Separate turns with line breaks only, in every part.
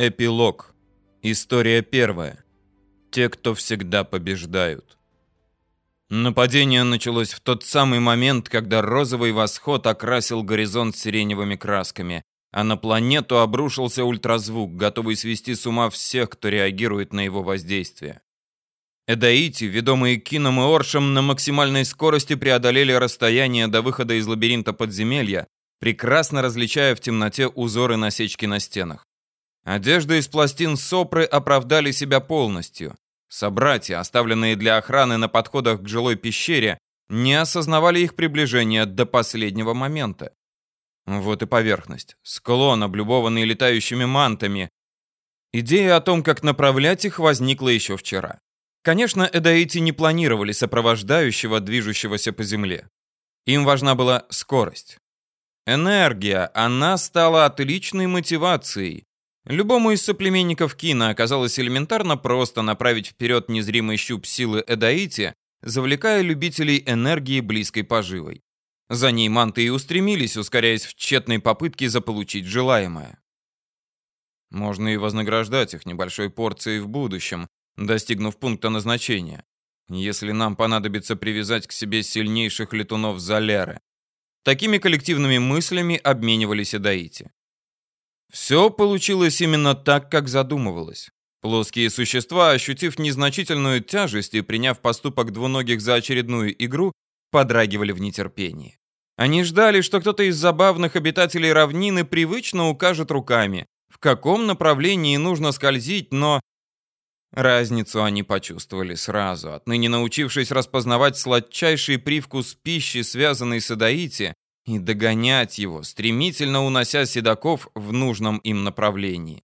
Эпилог. История первая. Те, кто всегда побеждают. Нападение началось в тот самый момент, когда розовый восход окрасил горизонт сиреневыми красками, а на планету обрушился ультразвук, готовый свести с ума всех, кто реагирует на его воздействие. Эдаити, ведомые Кином и Оршем, на максимальной скорости преодолели расстояние до выхода из лабиринта подземелья, прекрасно различая в темноте узоры насечки на стенах. Одежда из пластин сопры оправдали себя полностью. Собратья, оставленные для охраны на подходах к жилой пещере, не осознавали их приближения до последнего момента. Вот и поверхность. Склон, облюбованный летающими мантами. Идея о том, как направлять их, возникла еще вчера. Конечно, эдаити не планировали сопровождающего, движущегося по земле. Им важна была скорость. Энергия, она стала отличной мотивацией. Любому из соплеменников Кина оказалось элементарно просто направить вперед незримый щуп силы Эдаити, завлекая любителей энергии близкой поживой. За ней манты и устремились, ускоряясь в тщетной попытке заполучить желаемое. Можно и вознаграждать их небольшой порцией в будущем, достигнув пункта назначения, если нам понадобится привязать к себе сильнейших летунов Залеры. Такими коллективными мыслями обменивались Эдаити. Все получилось именно так, как задумывалось. Плоские существа, ощутив незначительную тяжесть и приняв поступок двуногих за очередную игру, подрагивали в нетерпении. Они ждали, что кто-то из забавных обитателей равнины привычно укажет руками, в каком направлении нужно скользить, но... Разницу они почувствовали сразу, отныне научившись распознавать сладчайший привкус пищи, связанный с Адаити, и догонять его, стремительно унося седаков в нужном им направлении.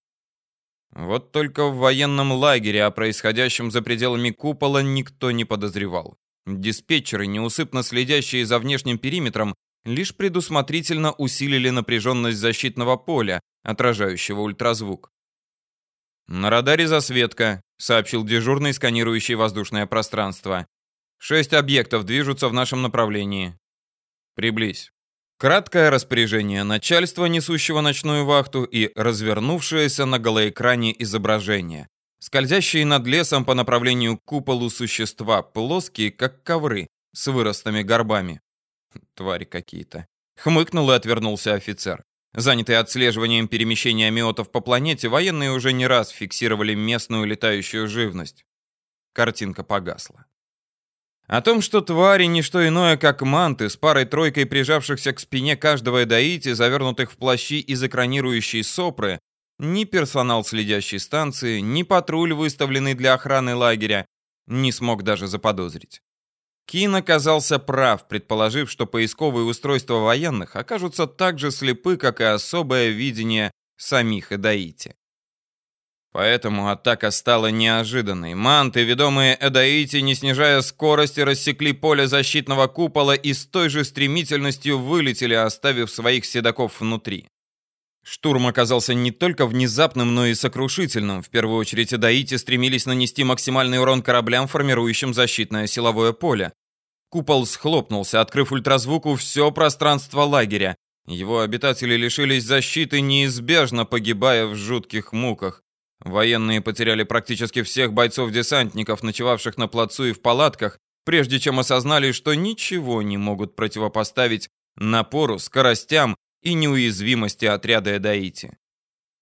Вот только в военном лагере о происходящем за пределами купола никто не подозревал. Диспетчеры, неусыпно следящие за внешним периметром, лишь предусмотрительно усилили напряженность защитного поля, отражающего ультразвук. «На радаре засветка», — сообщил дежурный, сканирующий воздушное пространство. «Шесть объектов движутся в нашем направлении. Приблизь». Краткое распоряжение начальства, несущего ночную вахту, и развернувшееся на голоэкране изображение. Скользящие над лесом по направлению к куполу существа, плоские, как ковры, с выростами горбами. Твари какие-то. Хмыкнул и отвернулся офицер. Занятые отслеживанием перемещения амиотов по планете, военные уже не раз фиксировали местную летающую живность. Картинка погасла. О том, что твари не что иное, как манты с парой-тройкой прижавшихся к спине каждого эдаити, завернутых в плащи из экранирующей сопры, ни персонал следящей станции, ни патруль, выставленный для охраны лагеря, не смог даже заподозрить. Кин оказался прав, предположив, что поисковые устройства военных окажутся так же слепы, как и особое видение самих Эдаити. Поэтому атака стала неожиданной. Манты, ведомые Эдаити, не снижая скорости, рассекли поле защитного купола и с той же стремительностью вылетели, оставив своих седаков внутри. Штурм оказался не только внезапным, но и сокрушительным. В первую очередь Эдаити стремились нанести максимальный урон кораблям, формирующим защитное силовое поле. Купол схлопнулся, открыв ультразвуку все пространство лагеря. Его обитатели лишились защиты, неизбежно погибая в жутких муках. Военные потеряли практически всех бойцов-десантников, ночевавших на плацу и в палатках, прежде чем осознали, что ничего не могут противопоставить напору, скоростям и неуязвимости отряда Эдаити.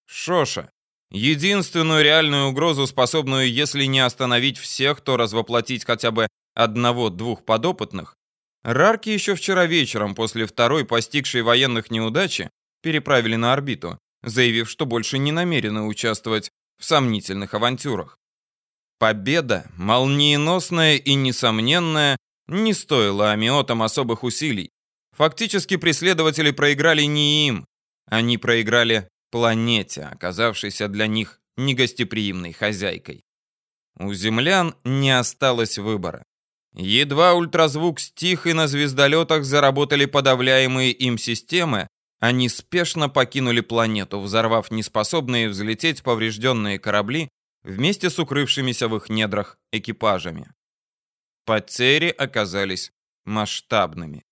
Шоша. Единственную реальную угрозу, способную, если не остановить всех, то развоплотить хотя бы одного-двух подопытных, Рарки еще вчера вечером, после второй постигшей военных неудачи, переправили на орбиту, заявив, что больше не намерены участвовать в сомнительных авантюрах. Победа, молниеносная и несомненная, не стоила амиотам особых усилий. Фактически преследователи проиграли не им, они проиграли планете, оказавшейся для них негостеприимной хозяйкой. У землян не осталось выбора. Едва ультразвук стих и на звездолетах заработали подавляемые им системы, они спешно покинули планету, взорвав неспособные взлететь поврежденные корабли вместе с укрывшимися в их недрах экипажами. Потери оказались масштабными.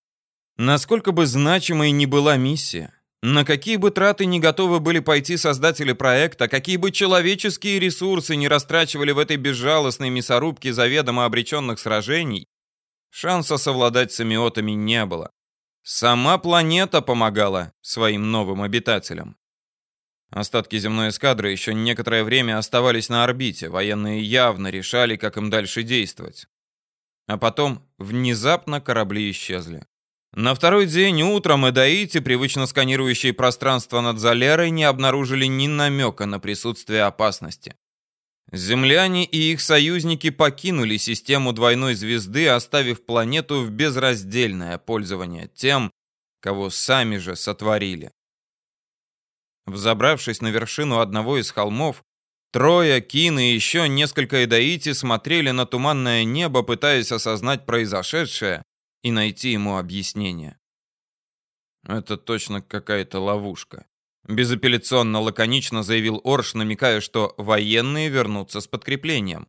Насколько бы значимой ни была миссия, На какие бы траты не готовы были пойти создатели проекта, какие бы человеческие ресурсы не растрачивали в этой безжалостной мясорубке заведомо обреченных сражений, шанса совладать с амиотами не было. Сама планета помогала своим новым обитателям. Остатки земной эскадры еще некоторое время оставались на орбите, военные явно решали, как им дальше действовать. А потом внезапно корабли исчезли. На второй день утром Эдаити, привычно сканирующие пространство над Залерой, не обнаружили ни намека на присутствие опасности. Земляне и их союзники покинули систему двойной звезды, оставив планету в безраздельное пользование тем, кого сами же сотворили. Взобравшись на вершину одного из холмов, Трое, Кин и еще несколько эдаити смотрели на туманное небо, пытаясь осознать произошедшее и найти ему объяснение. Это точно какая-то ловушка. Безапелляционно лаконично заявил Орш, намекая, что военные вернутся с подкреплением.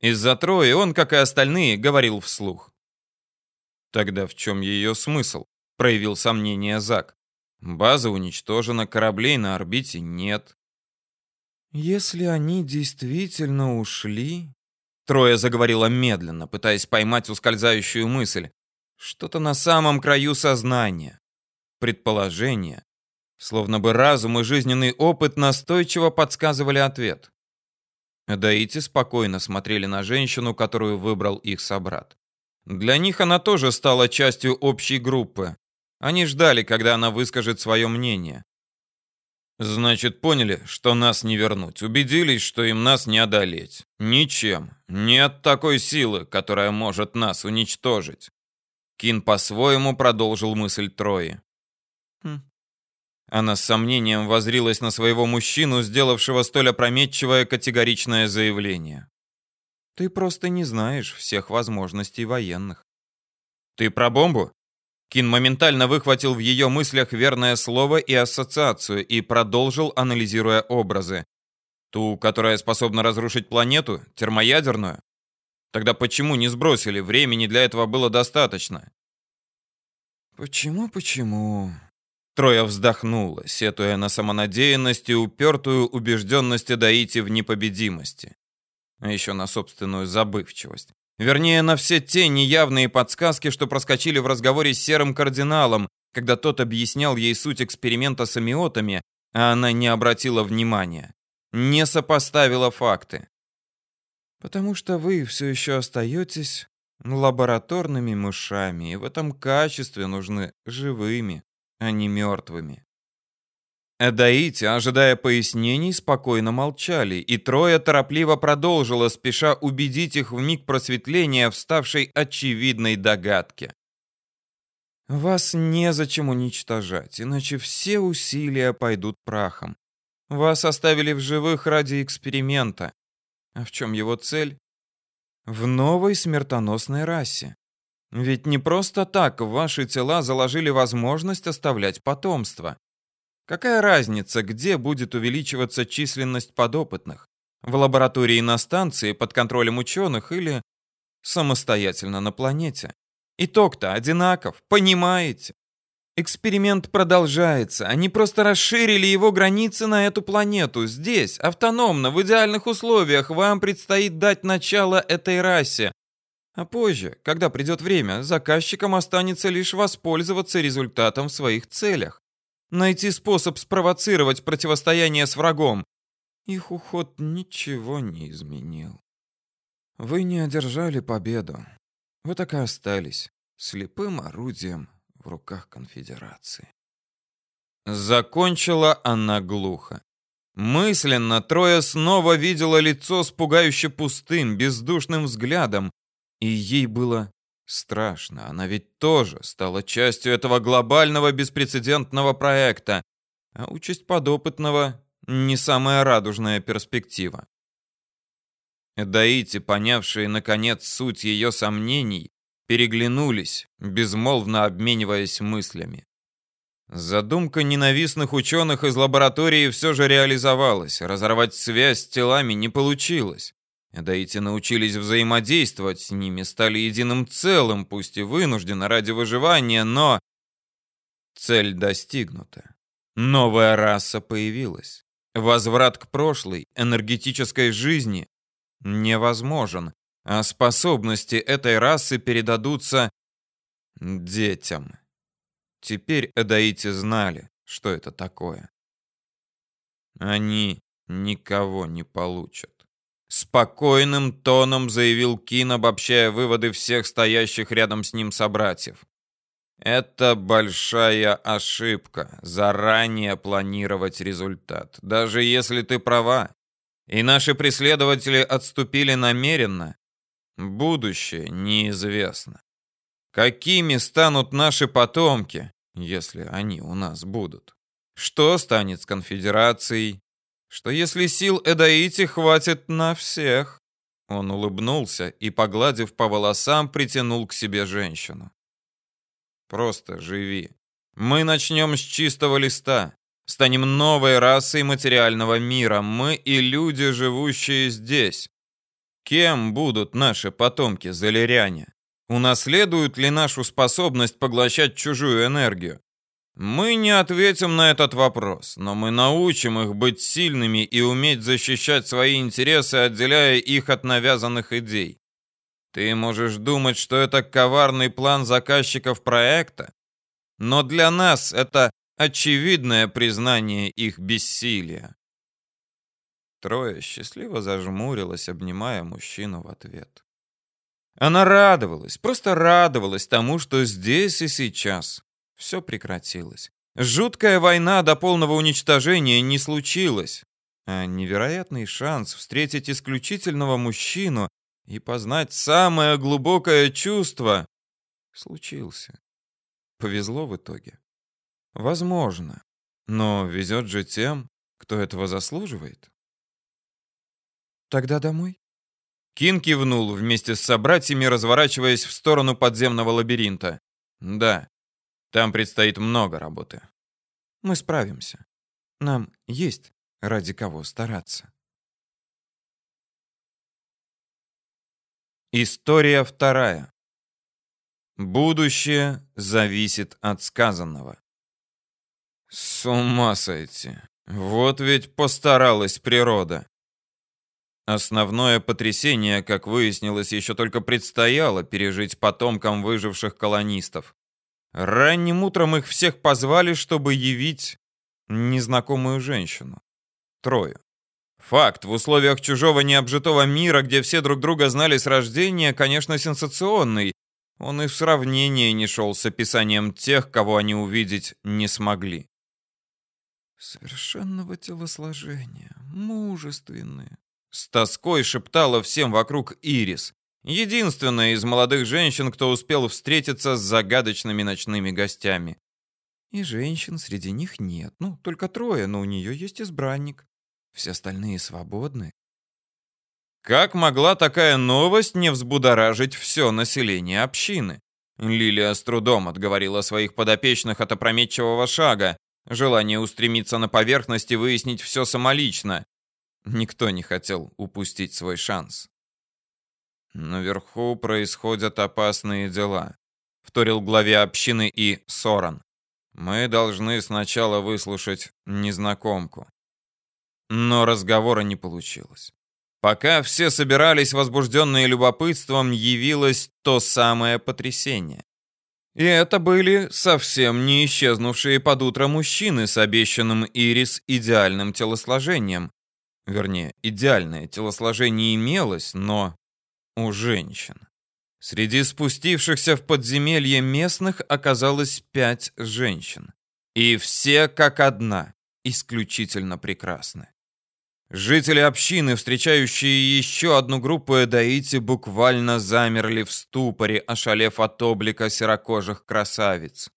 Из-за Трои он, как и остальные, говорил вслух. Тогда в чем ее смысл? Проявил сомнение Зак. База уничтожена, кораблей на орбите нет. Если они действительно ушли... Троя заговорила медленно, пытаясь поймать ускользающую мысль. Что-то на самом краю сознания. Предположение, Словно бы разум и жизненный опыт настойчиво подсказывали ответ. Даити спокойно смотрели на женщину, которую выбрал их собрат. Для них она тоже стала частью общей группы. Они ждали, когда она выскажет свое мнение. Значит, поняли, что нас не вернуть. Убедились, что им нас не одолеть. Ничем. Нет такой силы, которая может нас уничтожить. Кин по-своему продолжил мысль Трои. Она с сомнением возрилась на своего мужчину, сделавшего столь опрометчивое категоричное заявление. Ты просто не знаешь всех возможностей военных. Ты про бомбу? Кин моментально выхватил в ее мыслях верное слово и ассоциацию и продолжил, анализируя образы. Ту, которая способна разрушить планету, термоядерную? Тогда почему не сбросили? Времени для этого было достаточно. Почему, почему? Троя вздохнула, сетуя на самонадеянность и упертую убежденность Даити в непобедимости. А еще на собственную забывчивость. Вернее, на все те неявные подсказки, что проскочили в разговоре с серым кардиналом, когда тот объяснял ей суть эксперимента с амиотами, а она не обратила внимания. Не сопоставила факты. Потому что вы все еще остаетесь лабораторными мышами, и в этом качестве нужны живыми а не мертвыми. Эдаити, ожидая пояснений, спокойно молчали, и Троя торопливо продолжила, спеша убедить их в миг просветления вставшей очевидной догадке. «Вас незачем уничтожать, иначе все усилия пойдут прахом. Вас оставили в живых ради эксперимента. А в чем его цель? В новой смертоносной расе. Ведь не просто так ваши тела заложили возможность оставлять потомство. Какая разница, где будет увеличиваться численность подопытных? В лаборатории на станции под контролем ученых или самостоятельно на планете? Итог-то одинаков, понимаете? Эксперимент продолжается. Они просто расширили его границы на эту планету. Здесь, автономно, в идеальных условиях, вам предстоит дать начало этой расе, а позже, когда придет время, заказчикам останется лишь воспользоваться результатом в своих целях. Найти способ спровоцировать противостояние с врагом. Их уход ничего не изменил. Вы не одержали победу. Вы так и остались слепым орудием в руках конфедерации. Закончила она глухо. Мысленно Троя снова видела лицо с пугающе пустым, бездушным взглядом, и ей было страшно. Она ведь тоже стала частью этого глобального беспрецедентного проекта. А участь подопытного не самая радужная перспектива. Эдаити, понявшие наконец суть ее сомнений, переглянулись, безмолвно обмениваясь мыслями. Задумка ненавистных ученых из лаборатории все же реализовалась. Разорвать связь с телами не получилось. Даити научились взаимодействовать с ними, стали единым целым, пусть и вынужденно ради выживания, но цель достигнута. Новая раса появилась. Возврат к прошлой, энергетической жизни невозможен, а способности этой расы передадутся детям. Теперь эдаити знали, что это такое. Они никого не получат. Спокойным тоном заявил Кин, обобщая выводы всех стоящих рядом с ним собратьев. Это большая ошибка заранее планировать результат. Даже если ты права, и наши преследователи отступили намеренно, будущее неизвестно. Какими станут наши потомки, если они у нас будут? Что станет с конфедерацией? Что если сил Эдаити хватит на всех? Он улыбнулся и, погладив по волосам, притянул к себе женщину. Просто живи. Мы начнем с чистого листа. Станем новой расой материального мира. Мы и люди, живущие здесь. Кем будут наши потомки, залеряне? Унаследуют ли нашу способность поглощать чужую энергию? Мы не ответим на этот вопрос, но мы научим их быть сильными и уметь защищать свои интересы, отделяя их от навязанных идей. Ты можешь думать, что это коварный план заказчиков проекта, но для нас это очевидное признание их бессилия. Трое счастливо зажмурилась, обнимая мужчину в ответ. Она радовалась, просто радовалась тому, что здесь и сейчас все прекратилось. Жуткая война до полного уничтожения не случилась, а невероятный шанс встретить исключительного мужчину и познать самое глубокое чувство случился. Повезло в итоге. Возможно. Но везет же тем, кто этого заслуживает. Тогда домой. Кин кивнул вместе с собратьями, разворачиваясь в сторону подземного лабиринта. Да, там предстоит много работы. Мы справимся. Нам есть ради кого стараться. История вторая. Будущее зависит от сказанного. С ума сойти. Вот ведь постаралась природа. Основное потрясение, как выяснилось, еще только предстояло пережить потомкам выживших колонистов. Ранним утром их всех позвали, чтобы явить незнакомую женщину. Трое. Факт, в условиях чужого необжитого мира, где все друг друга знали с рождения, конечно, сенсационный. Он и в сравнении не шел с описанием тех, кого они увидеть не смогли. Совершенного телосложения, мужественные. С тоской шептала всем вокруг Ирис. Единственная из молодых женщин, кто успел встретиться с загадочными ночными гостями. И женщин среди них нет. Ну, только трое, но у нее есть избранник. Все остальные свободны. Как могла такая новость не взбудоражить все население общины? Лилия с трудом отговорила своих подопечных от опрометчивого шага, желание устремиться на поверхность и выяснить все самолично. Никто не хотел упустить свой шанс. Наверху происходят опасные дела, вторил главе общины и Соран. Мы должны сначала выслушать незнакомку. Но разговора не получилось. Пока все собирались, возбужденные любопытством, явилось то самое потрясение. И это были совсем не исчезнувшие под утро мужчины с обещанным Ирис идеальным телосложением. Вернее, идеальное телосложение имелось, но у женщин. Среди спустившихся в подземелье местных оказалось пять женщин. И все как одна, исключительно прекрасны. Жители общины, встречающие еще одну группу эдаити, буквально замерли в ступоре, ошалев от облика серокожих красавиц.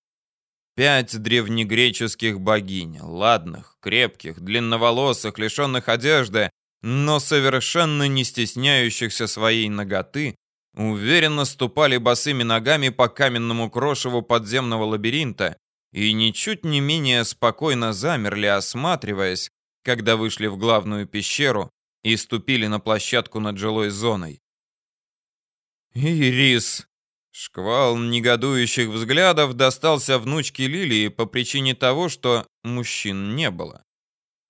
Пять древнегреческих богинь, ладных, крепких, длинноволосых, лишенных одежды, но совершенно не стесняющихся своей ноготы, уверенно ступали босыми ногами по каменному крошеву подземного лабиринта и ничуть не менее спокойно замерли, осматриваясь, когда вышли в главную пещеру и ступили на площадку над жилой зоной. «Ирис, Шквал негодующих взглядов достался внучке Лилии по причине того, что мужчин не было.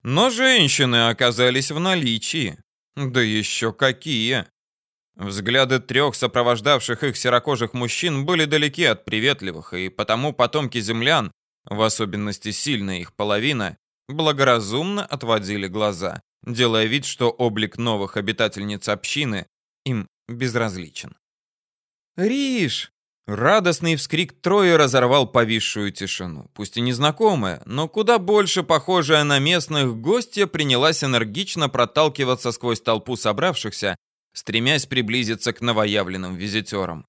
Но женщины оказались в наличии. Да еще какие! Взгляды трех сопровождавших их серокожих мужчин были далеки от приветливых, и потому потомки землян, в особенности сильная их половина, благоразумно отводили глаза, делая вид, что облик новых обитательниц общины им безразличен. «Риш!» Радостный вскрик Трои разорвал повисшую тишину. Пусть и незнакомая, но куда больше похожая на местных, гостья принялась энергично проталкиваться сквозь толпу собравшихся, стремясь приблизиться к новоявленным визитерам.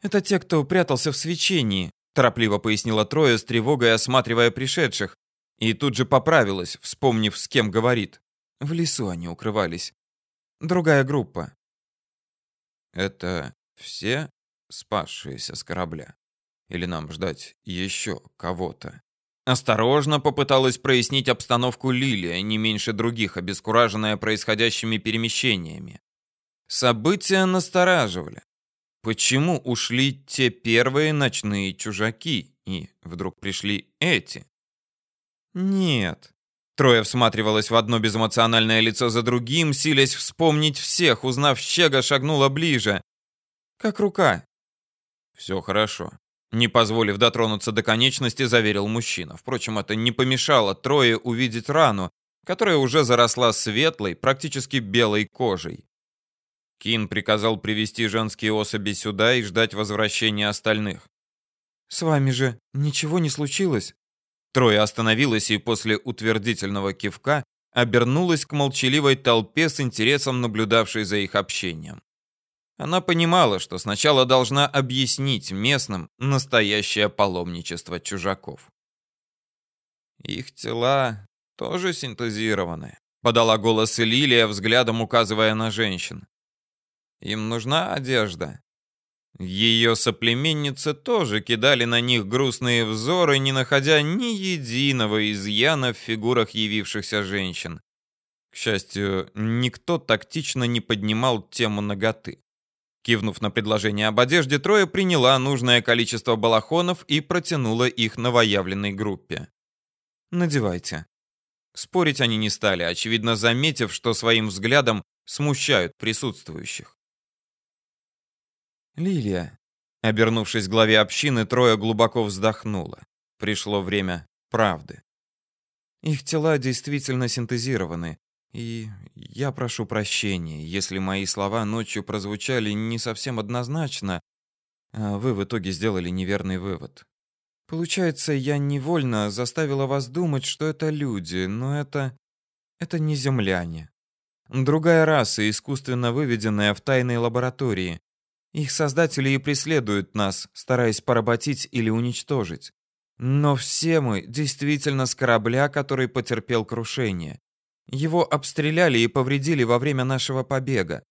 «Это те, кто прятался в свечении», торопливо пояснила Троя с тревогой, осматривая пришедших, и тут же поправилась, вспомнив, с кем говорит. В лесу они укрывались. Другая группа. «Это все спасшиеся с корабля? Или нам ждать еще кого-то?» Осторожно попыталась прояснить обстановку Лилия, не меньше других, обескураженная происходящими перемещениями. События настораживали. Почему ушли те первые ночные чужаки, и вдруг пришли эти? Нет. Трое всматривалась в одно безэмоциональное лицо за другим, силясь вспомнить всех, узнав Щега, шагнула ближе. Как рука. Все хорошо. Не позволив дотронуться до конечности, заверил мужчина. Впрочем, это не помешало Трое увидеть рану, которая уже заросла светлой, практически белой кожей. Кин приказал привести женские особи сюда и ждать возвращения остальных. «С вами же ничего не случилось?» Трое остановилась и после утвердительного кивка обернулась к молчаливой толпе с интересом наблюдавшей за их общением. Она понимала, что сначала должна объяснить местным настоящее паломничество чужаков. Их тела тоже синтезированы, подала голос Лилия, взглядом указывая на женщин. Им нужна одежда. Ее соплеменницы тоже кидали на них грустные взоры, не находя ни единого изъяна в фигурах явившихся женщин. К счастью, никто тактично не поднимал тему наготы. Кивнув на предложение об одежде, Трое приняла нужное количество балахонов и протянула их новоявленной группе. «Надевайте». Спорить они не стали, очевидно заметив, что своим взглядом смущают присутствующих. Лилия. Обернувшись к главе общины, Трое глубоко вздохнула. Пришло время правды. Их тела действительно синтезированы, и я прошу прощения, если мои слова ночью прозвучали не совсем однозначно, а вы в итоге сделали неверный вывод. Получается, я невольно заставила вас думать, что это люди, но это... это не земляне. Другая раса, искусственно выведенная в тайной лаборатории. Их создатели и преследуют нас, стараясь поработить или уничтожить. Но все мы действительно с корабля, который потерпел крушение. Его обстреляли и повредили во время нашего побега.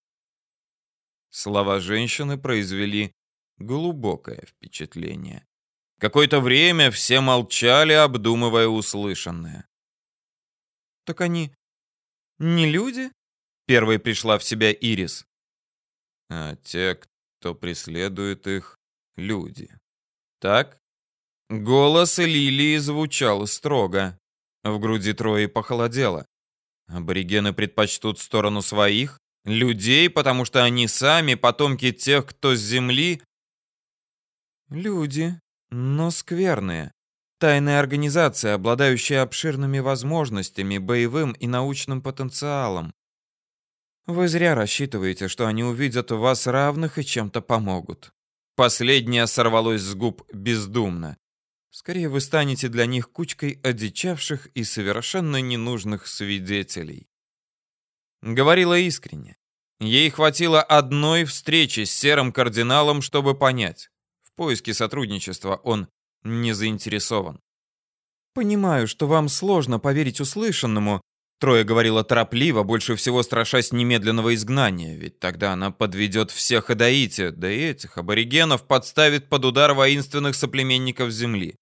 Слова женщины произвели глубокое впечатление. Какое-то время все молчали, обдумывая услышанное. «Так они не люди?» Первой пришла в себя Ирис. «А те, что преследуют их люди. Так? Голос Лилии звучал строго. В груди Трои похолодело. Аборигены предпочтут сторону своих, людей, потому что они сами потомки тех, кто с земли. Люди, но скверные. Тайная организация, обладающая обширными возможностями, боевым и научным потенциалом. Вы зря рассчитываете, что они увидят в вас равных и чем-то помогут. Последнее сорвалось с губ бездумно. Скорее вы станете для них кучкой одичавших и совершенно ненужных свидетелей. Говорила искренне. Ей хватило одной встречи с серым кардиналом, чтобы понять. В поиске сотрудничества он не заинтересован. Понимаю, что вам сложно поверить услышанному, Трое говорила торопливо, больше всего страшась немедленного изгнания, ведь тогда она подведет всех Адаити, да и этих аборигенов подставит под удар воинственных соплеменников Земли.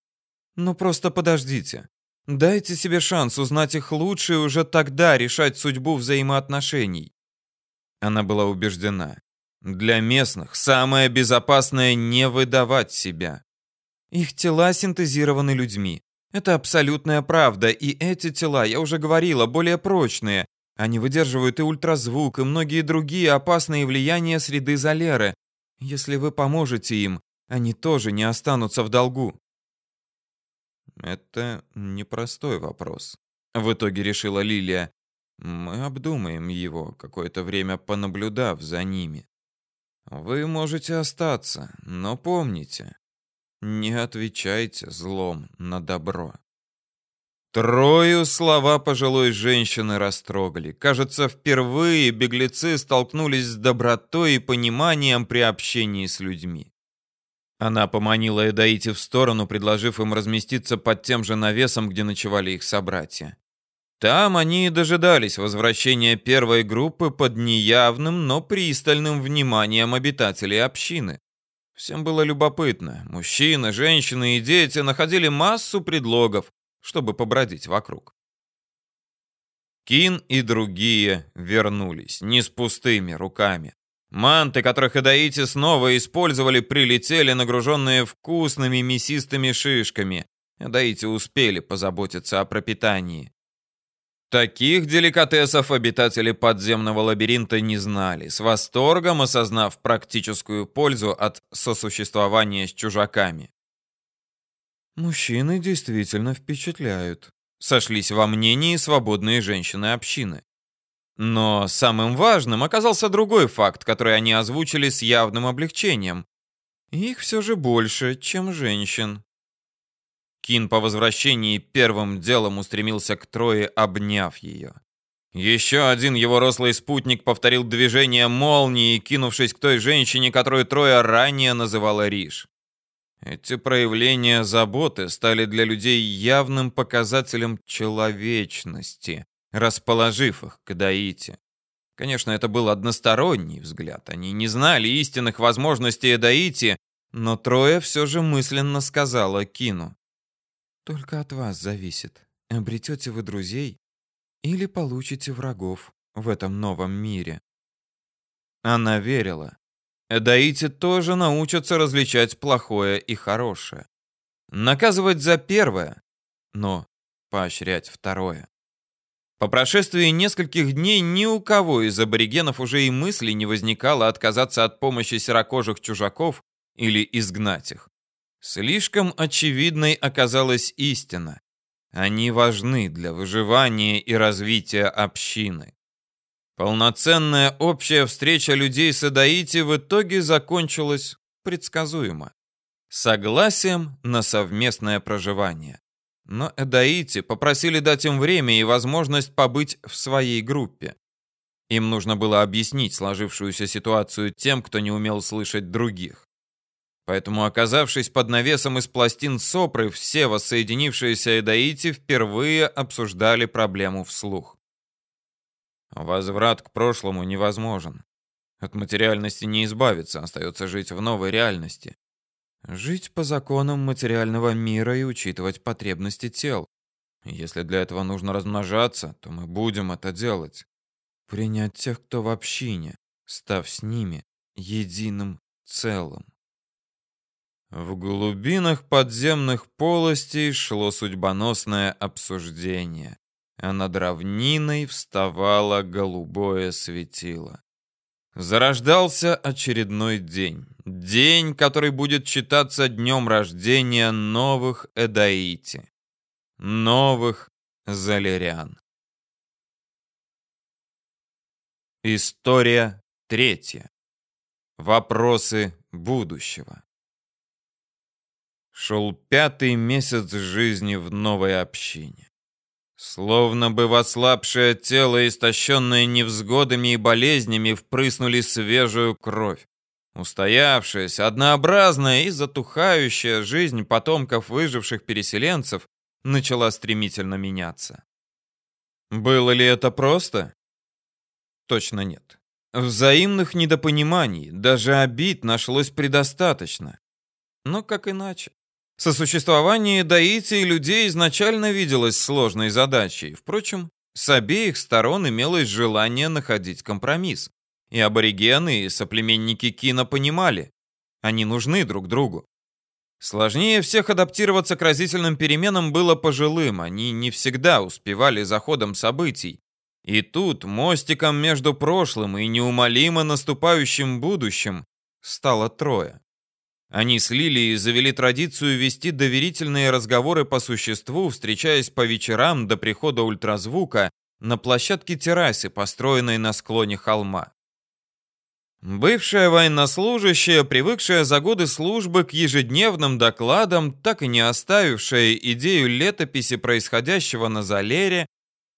Ну просто подождите. Дайте себе шанс узнать их лучше и уже тогда решать судьбу взаимоотношений. Она была убеждена.
Для местных самое безопасное не выдавать себя.
Их тела синтезированы людьми. Это абсолютная правда, и эти тела, я уже говорила, более прочные. Они выдерживают и ультразвук, и многие другие опасные влияния среды Залеры. Если вы поможете им, они тоже не останутся в долгу.
Это непростой вопрос. В итоге решила Лилия. Мы обдумаем его, какое-то время понаблюдав за ними. Вы можете остаться, но помните, не отвечайте злом на добро. Трою слова пожилой женщины растрогали. Кажется, впервые беглецы столкнулись с добротой и пониманием при общении с людьми. Она поманила Эдаити в сторону, предложив им разместиться под тем же навесом, где ночевали их собратья. Там они и дожидались возвращения первой группы под неявным, но пристальным вниманием обитателей общины. Всем было любопытно. Мужчины, женщины и дети находили массу предлогов, чтобы побродить вокруг. Кин и другие вернулись, не с пустыми руками. Манты, которых Эдаити снова использовали, прилетели, нагруженные вкусными мясистыми шишками. Эдаити успели позаботиться о пропитании. Таких деликатесов обитатели подземного лабиринта не знали, с восторгом осознав практическую пользу от сосуществования с чужаками.
Мужчины действительно впечатляют. Сошлись во мнении свободные женщины общины. Но самым важным оказался другой факт, который они озвучили с явным облегчением. Их все же больше, чем женщин. Кин по возвращении первым делом устремился к Трое, обняв ее. Еще один его рослый спутник повторил движение молнии, кинувшись к той женщине, которую Троя ранее называла Риш. Эти проявления заботы стали для людей явным показателем человечности, расположив их к Даите. Конечно, это был односторонний взгляд. Они не знали истинных возможностей Даити, но Троя все же мысленно сказала Кину. Только от вас зависит, обретете вы друзей или получите врагов в этом новом мире. Она верила. Эдаити тоже научатся различать плохое и хорошее. Наказывать за первое, но поощрять второе. По прошествии нескольких дней ни у кого из аборигенов уже и мысли не возникало отказаться от помощи серокожих чужаков или изгнать их. Слишком очевидной оказалась истина. Они важны для выживания и развития общины. Полноценная общая встреча людей с Адаити в итоге закончилась предсказуемо. Согласием на совместное проживание. Но Эдаити попросили дать им время и возможность побыть в своей группе. Им нужно было объяснить сложившуюся ситуацию тем, кто не умел слышать других. Поэтому, оказавшись под навесом из пластин Сопры, все воссоединившиеся эдаити впервые обсуждали проблему вслух. Возврат к прошлому невозможен. От материальности не избавиться, остается жить в новой реальности. Жить по законам материального мира и учитывать потребности тел. Если для этого нужно размножаться, то мы будем это делать. Принять тех, кто в общине, став с ними единым целым. В глубинах подземных полостей шло судьбоносное обсуждение, а над равниной вставало голубое светило. Зарождался очередной день. День, который будет считаться днем рождения новых Эдаити. Новых Залериан. История третья. Вопросы будущего. Шел пятый месяц жизни в новой общине. Словно бы в ослабшее тело, истощенное невзгодами и болезнями, впрыснули свежую кровь. Устоявшаяся, однообразная и затухающая жизнь потомков выживших переселенцев начала стремительно меняться. Было ли это просто? Точно нет. Взаимных недопониманий, даже обид нашлось предостаточно. Но как иначе? Сосуществование Даити и людей изначально виделось сложной задачей. Впрочем, с обеих сторон имелось желание находить компромисс. И аборигены, и соплеменники Кина понимали, они нужны друг другу. Сложнее всех адаптироваться к разительным переменам было пожилым, они не всегда успевали за ходом событий. И тут мостиком между прошлым и неумолимо наступающим будущим стало трое. Они с Лилией завели традицию вести доверительные разговоры по существу, встречаясь по вечерам до прихода ультразвука на площадке террасы, построенной на склоне холма. Бывшая военнослужащая, привыкшая за годы службы к ежедневным докладам, так и не оставившая идею летописи происходящего на Залере,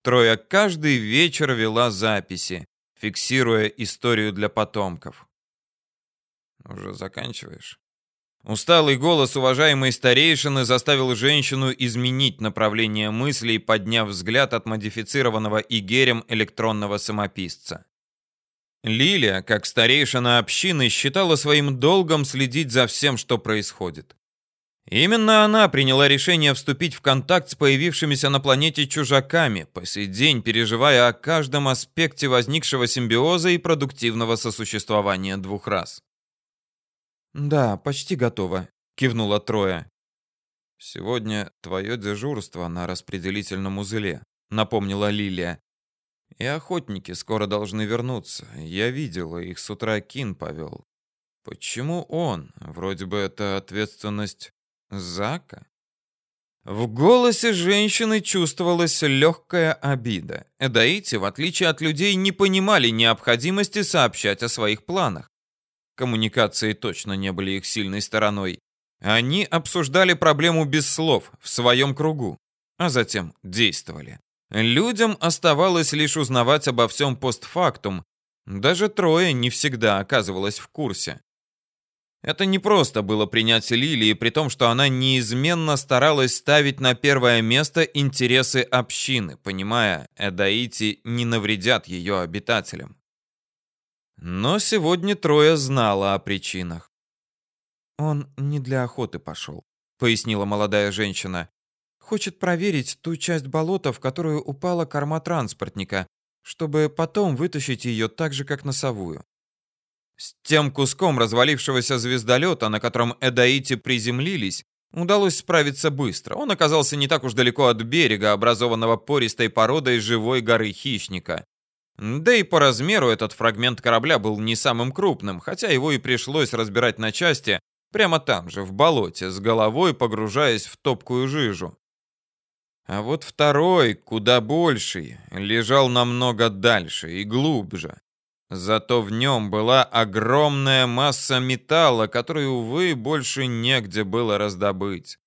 Троя каждый вечер вела записи, фиксируя историю для потомков. «Уже заканчиваешь?» Усталый голос уважаемой старейшины заставил женщину изменить направление мыслей, подняв взгляд от модифицированного Игерем электронного самописца. Лилия, как старейшина общины, считала своим долгом следить за всем, что происходит. Именно она приняла решение вступить в контакт с появившимися на планете чужаками, по сей день переживая о каждом аспекте возникшего симбиоза и продуктивного сосуществования двух рас. «Да, почти готово», — кивнула Троя. «Сегодня твое дежурство на распределительном узле», — напомнила Лилия. «И охотники скоро должны вернуться. Я видела, их с утра Кин повел. Почему он? Вроде бы это ответственность Зака?» В голосе женщины чувствовалась легкая обида. Эдаити, в отличие от людей, не понимали необходимости сообщать о своих планах. Коммуникации точно не были их сильной стороной. Они обсуждали проблему без слов, в своем кругу, а затем действовали. Людям оставалось лишь узнавать обо всем постфактум. Даже трое не всегда оказывалось в курсе. Это не просто было принять Лилии, при том, что она неизменно старалась ставить на первое место интересы общины, понимая, Эдаити не навредят ее обитателям. Но сегодня трое знала о причинах. «Он не для охоты пошел», — пояснила молодая женщина. «Хочет проверить ту часть болота, в которую упала корма транспортника, чтобы потом вытащить ее так же, как носовую». С тем куском развалившегося звездолета, на котором Эдаити приземлились, удалось справиться быстро. Он оказался не так уж далеко от берега, образованного пористой породой живой горы хищника. Да и по размеру этот фрагмент корабля был не самым крупным, хотя его и пришлось разбирать на части прямо там же, в болоте, с головой погружаясь в топкую жижу. А вот второй, куда больший, лежал намного дальше и глубже. Зато в нем была огромная масса металла, которую, увы, больше негде было раздобыть.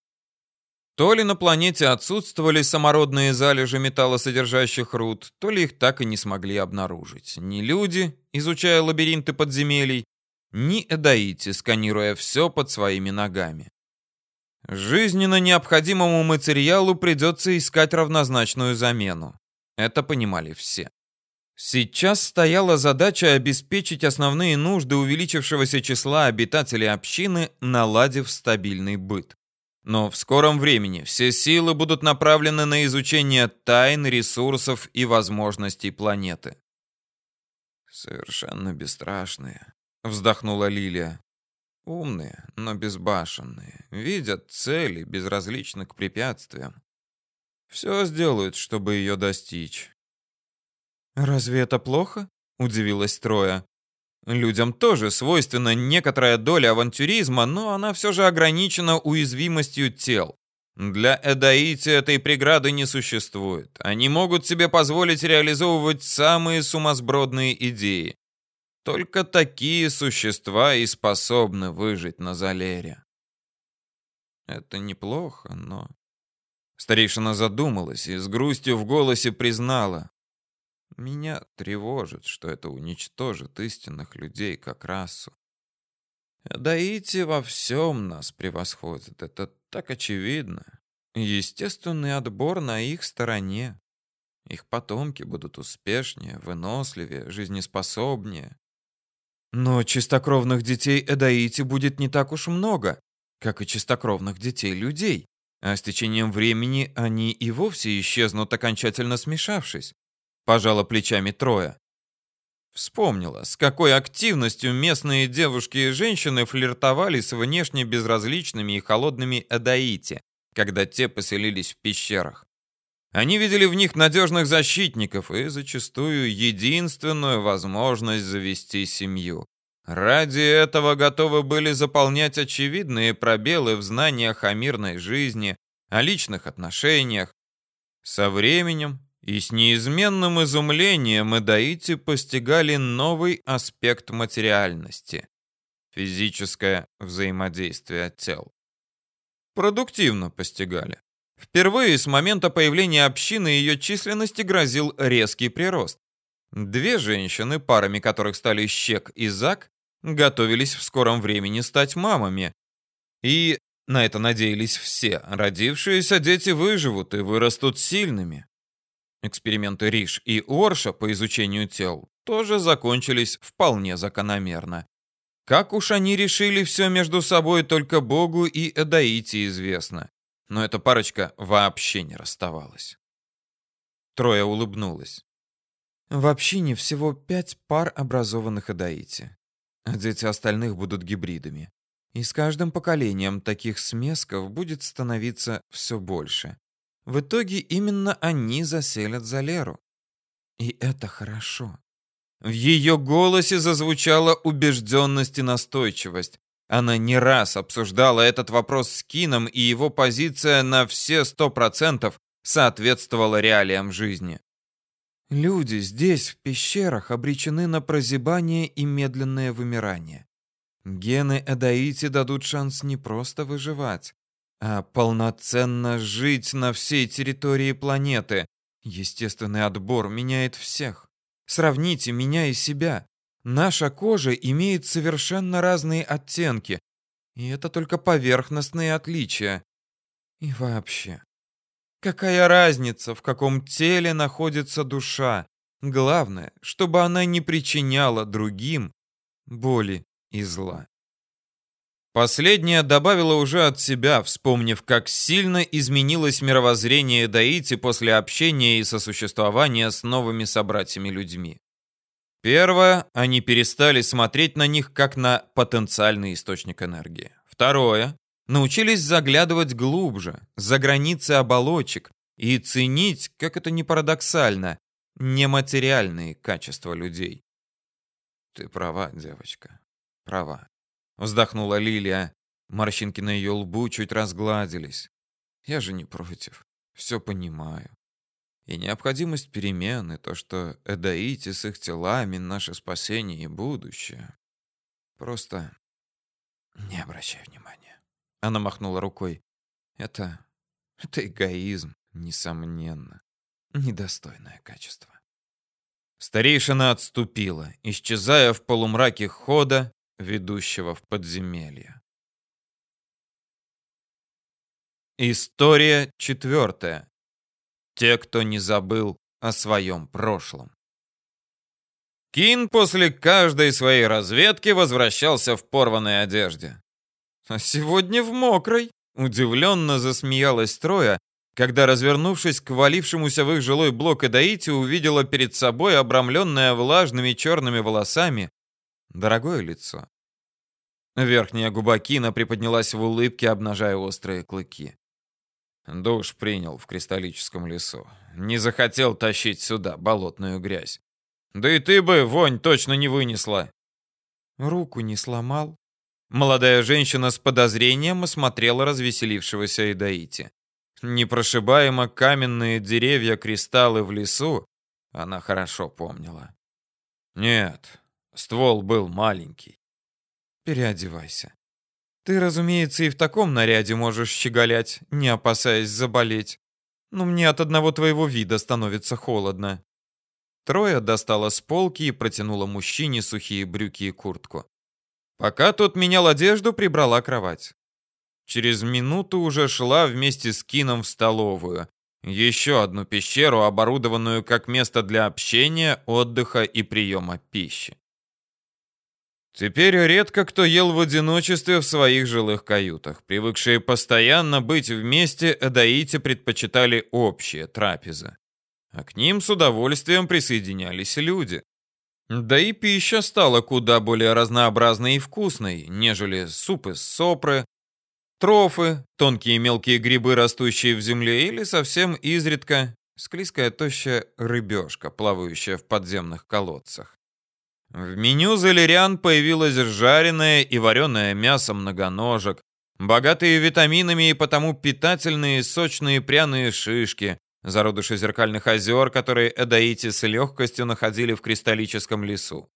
То ли на планете отсутствовали самородные залежи металлосодержащих руд, то ли их так и не смогли обнаружить. Ни люди, изучая лабиринты подземелий, ни Эдаити, сканируя все под своими ногами. Жизненно необходимому материалу придется искать равнозначную замену. Это понимали все. Сейчас стояла задача обеспечить основные нужды увеличившегося числа обитателей общины, наладив стабильный быт. Но в скором времени все силы будут направлены на изучение тайн, ресурсов и возможностей планеты. Совершенно бесстрашные, вздохнула Лилия. Умные, но безбашенные, видят цели, безразличны к препятствиям. Все сделают, чтобы ее достичь. Разве это плохо? удивилась Троя. Людям тоже свойственна некоторая доля авантюризма, но она все же ограничена уязвимостью тел. Для Эдаити этой преграды не существует. Они могут себе позволить реализовывать самые сумасбродные идеи. Только такие существа и способны выжить на Залере. Это неплохо, но... Старейшина задумалась и с грустью в голосе признала. Меня тревожит, что это уничтожит истинных людей как расу. Даити во всем нас превосходит, это так очевидно. Естественный отбор на их стороне. Их потомки будут успешнее, выносливее, жизнеспособнее. Но чистокровных детей Эдаити будет не так уж много, как и чистокровных детей людей. А с течением времени они и вовсе исчезнут, окончательно смешавшись. Пожала плечами Троя. Вспомнила, с какой активностью местные девушки и женщины флиртовали с внешне безразличными и холодными Эдаити, когда те поселились в пещерах. Они видели в них надежных защитников и зачастую единственную возможность завести семью. Ради этого готовы были заполнять очевидные пробелы в знаниях о мирной жизни, о личных отношениях. Со временем и с неизменным изумлением Эдаити постигали новый аспект материальности – физическое взаимодействие тел. Продуктивно постигали. Впервые с момента появления общины ее численности грозил резкий прирост. Две женщины, парами которых стали Щек и Зак, готовились в скором времени стать мамами. И на это надеялись все. Родившиеся дети выживут и вырастут сильными. Эксперименты Риш и Орша по изучению тел тоже закончились вполне закономерно. Как уж они решили все между собой, только Богу и Эдаите известно. Но эта парочка вообще не расставалась. Троя улыбнулась. В общине всего пять пар образованных Эдаити а дети остальных будут гибридами. И с каждым поколением таких смесков будет становиться все больше. В итоге именно они заселят Залеру. И это хорошо. В ее голосе зазвучала убежденность и настойчивость. Она не раз обсуждала этот вопрос с Кином, и его позиция на все сто процентов соответствовала реалиям жизни. Люди здесь, в пещерах, обречены на прозябание и медленное вымирание. Гены Эдаити дадут шанс не просто выживать, а полноценно жить на всей территории планеты. Естественный отбор меняет всех. Сравните меня и себя. Наша кожа имеет совершенно разные оттенки, и это только поверхностные отличия. И вообще, Какая разница, в каком теле находится душа? Главное, чтобы она не причиняла другим боли и зла. Последняя добавила уже от себя, вспомнив, как сильно изменилось мировоззрение Даити после общения и сосуществования с новыми собратьями-людьми. Первое, они перестали смотреть на них как на потенциальный источник энергии. Второе, научились заглядывать глубже, за границы оболочек и ценить, как это ни парадоксально, нематериальные качества людей. Ты права, девочка, права. Вздохнула Лилия. Морщинки на ее лбу чуть разгладились. Я же не против. Все понимаю. И необходимость перемены, то, что Эдаити с их телами — наше спасение и будущее. Просто не обращай внимания. Она махнула рукой. Это... это эгоизм, несомненно. Недостойное качество. Старейшина отступила, исчезая в полумраке хода, ведущего в подземелье. История четвертая. Те, кто не забыл о своем прошлом. Кин после каждой своей разведки возвращался в порванной одежде. А сегодня в мокрой. Удивленно засмеялась Троя, когда, развернувшись к валившемуся в их жилой блок Эдаити, увидела перед собой обрамленное влажными черными волосами дорогое лицо. Верхняя губа Кина приподнялась в улыбке, обнажая острые клыки. Душ принял в кристаллическом лесу. Не захотел тащить сюда болотную грязь. Да и ты бы вонь точно не вынесла. Руку не сломал? Молодая женщина с подозрением осмотрела развеселившегося Идаити. Непрошибаемо каменные деревья, кристаллы в лесу она хорошо помнила. Нет, ствол был маленький. Переодевайся. Ты, разумеется, и в таком наряде можешь щеголять, не опасаясь заболеть. Но мне от одного твоего вида становится холодно. Троя достала с полки и протянула мужчине сухие брюки и куртку. Пока тот менял одежду, прибрала кровать. Через минуту уже шла вместе с Кином в столовую. Еще одну пещеру, оборудованную как место для общения, отдыха и приема пищи. Теперь редко кто ел в одиночестве в своих жилых каютах. Привыкшие постоянно быть вместе, эдаити предпочитали общие трапезы. А к ним с удовольствием присоединялись люди. Да и пища стала куда более разнообразной и вкусной, нежели супы с сопры, трофы, тонкие мелкие грибы, растущие в земле, или совсем изредка склизкая тощая рыбешка, плавающая в подземных колодцах. В меню Залериан появилось жареное и вареное мясо многоножек, богатые витаминами и потому питательные сочные пряные шишки, зародыши зеркальных озер, которые эдаити с легкостью находили в кристаллическом лесу.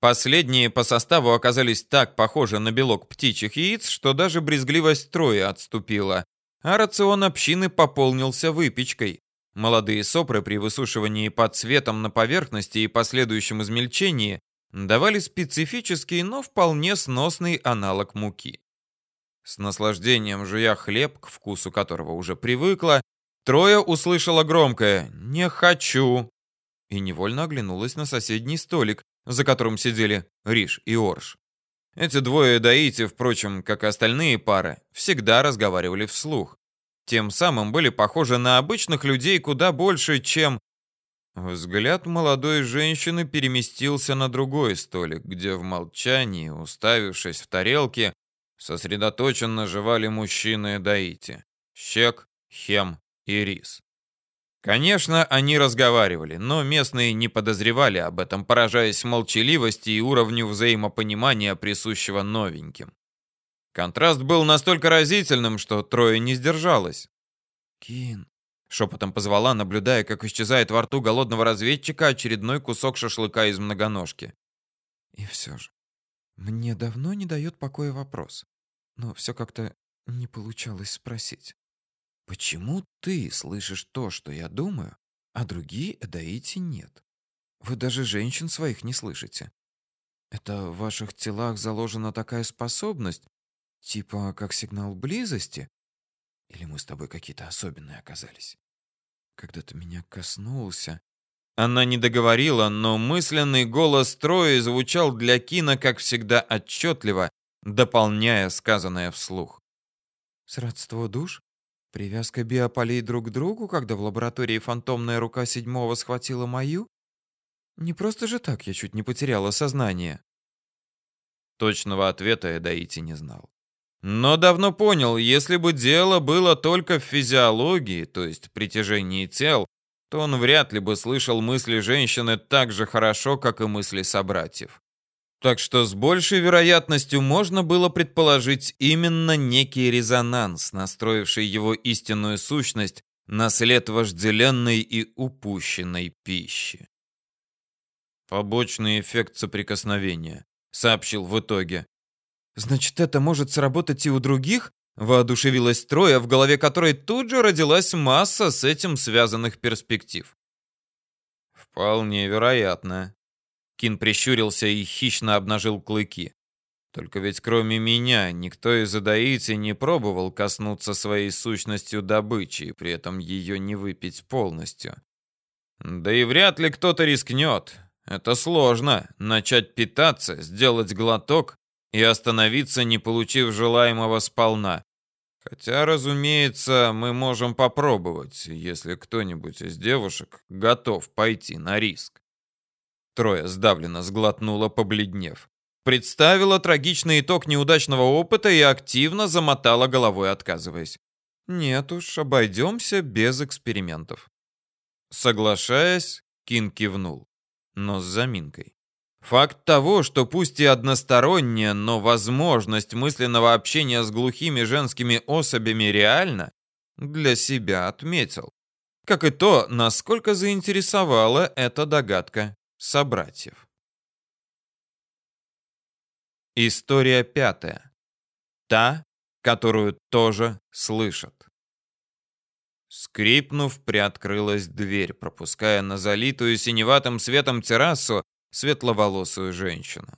Последние по составу оказались так похожи на белок птичьих яиц, что даже брезгливость троя отступила, а рацион общины пополнился выпечкой. Молодые сопры при высушивании под цветом на поверхности и последующем измельчении давали специфический, но вполне сносный аналог муки. С наслаждением жуя хлеб, к вкусу которого уже привыкла, Трое услышала громкое «Не хочу!» и невольно оглянулась на соседний столик, за которым сидели Риш и Орш. Эти двое даити, впрочем, как и остальные пары, всегда разговаривали вслух. Тем самым были похожи на обычных людей куда больше, чем... Взгляд молодой женщины переместился на другой столик, где в молчании, уставившись в тарелки, сосредоточенно жевали мужчины Даити. Щек, Хем и Рис. Конечно, они разговаривали, но местные не подозревали об этом, поражаясь молчаливости и уровню взаимопонимания, присущего новеньким. Контраст был настолько разительным, что трое не сдержалось. «Кин», — шепотом позвала, наблюдая, как исчезает во рту голодного разведчика очередной кусок шашлыка из многоножки. «И все же, мне давно не дает покоя вопрос, но все как-то не получалось спросить. Почему ты слышишь то, что я думаю, а другие Эдаити нет? Вы даже женщин своих не слышите. Это в ваших телах заложена такая способность, типа как сигнал близости? Или мы с тобой какие-то особенные оказались? Когда ты меня коснулся... Она не договорила, но мысленный голос Трои звучал для Кина, как всегда, отчетливо, дополняя сказанное вслух. «Сродство душ? Привязка биополей друг к другу, когда в лаборатории фантомная рука седьмого схватила мою? Не просто же так я чуть не потеряла сознание. Точного ответа Эдаити не знал. Но давно понял, если бы дело было только в физиологии, то есть притяжении тел, то он вряд ли бы слышал мысли женщины так же хорошо, как и мысли собратьев. Так что с большей вероятностью можно было предположить именно некий резонанс, настроивший его истинную сущность на след вожделенной и упущенной пищи. «Побочный эффект соприкосновения», — сообщил в итоге. «Значит, это может сработать и у других?» Воодушевилась Троя, в голове которой тут же родилась масса с этим связанных перспектив. «Вполне вероятно», Кин прищурился и хищно обнажил клыки. Только ведь кроме меня никто из Адаити не пробовал коснуться своей сущностью добычи и при этом ее не выпить полностью. Да и вряд ли кто-то рискнет. Это сложно — начать питаться, сделать глоток и остановиться, не получив желаемого сполна. Хотя, разумеется, мы можем попробовать, если кто-нибудь из девушек готов пойти на риск. Трое сдавленно сглотнула, побледнев. Представила трагичный итог неудачного опыта и активно замотала головой, отказываясь. Нет уж, обойдемся без экспериментов. Соглашаясь, Кин кивнул, но с заминкой. Факт того, что пусть и односторонняя, но возможность мысленного общения с глухими женскими особями реальна, для себя отметил. Как и то, насколько заинтересовала эта догадка собратьев. История пятая. Та, которую тоже слышат. Скрипнув, приоткрылась дверь, пропуская на залитую синеватым светом террасу светловолосую женщину.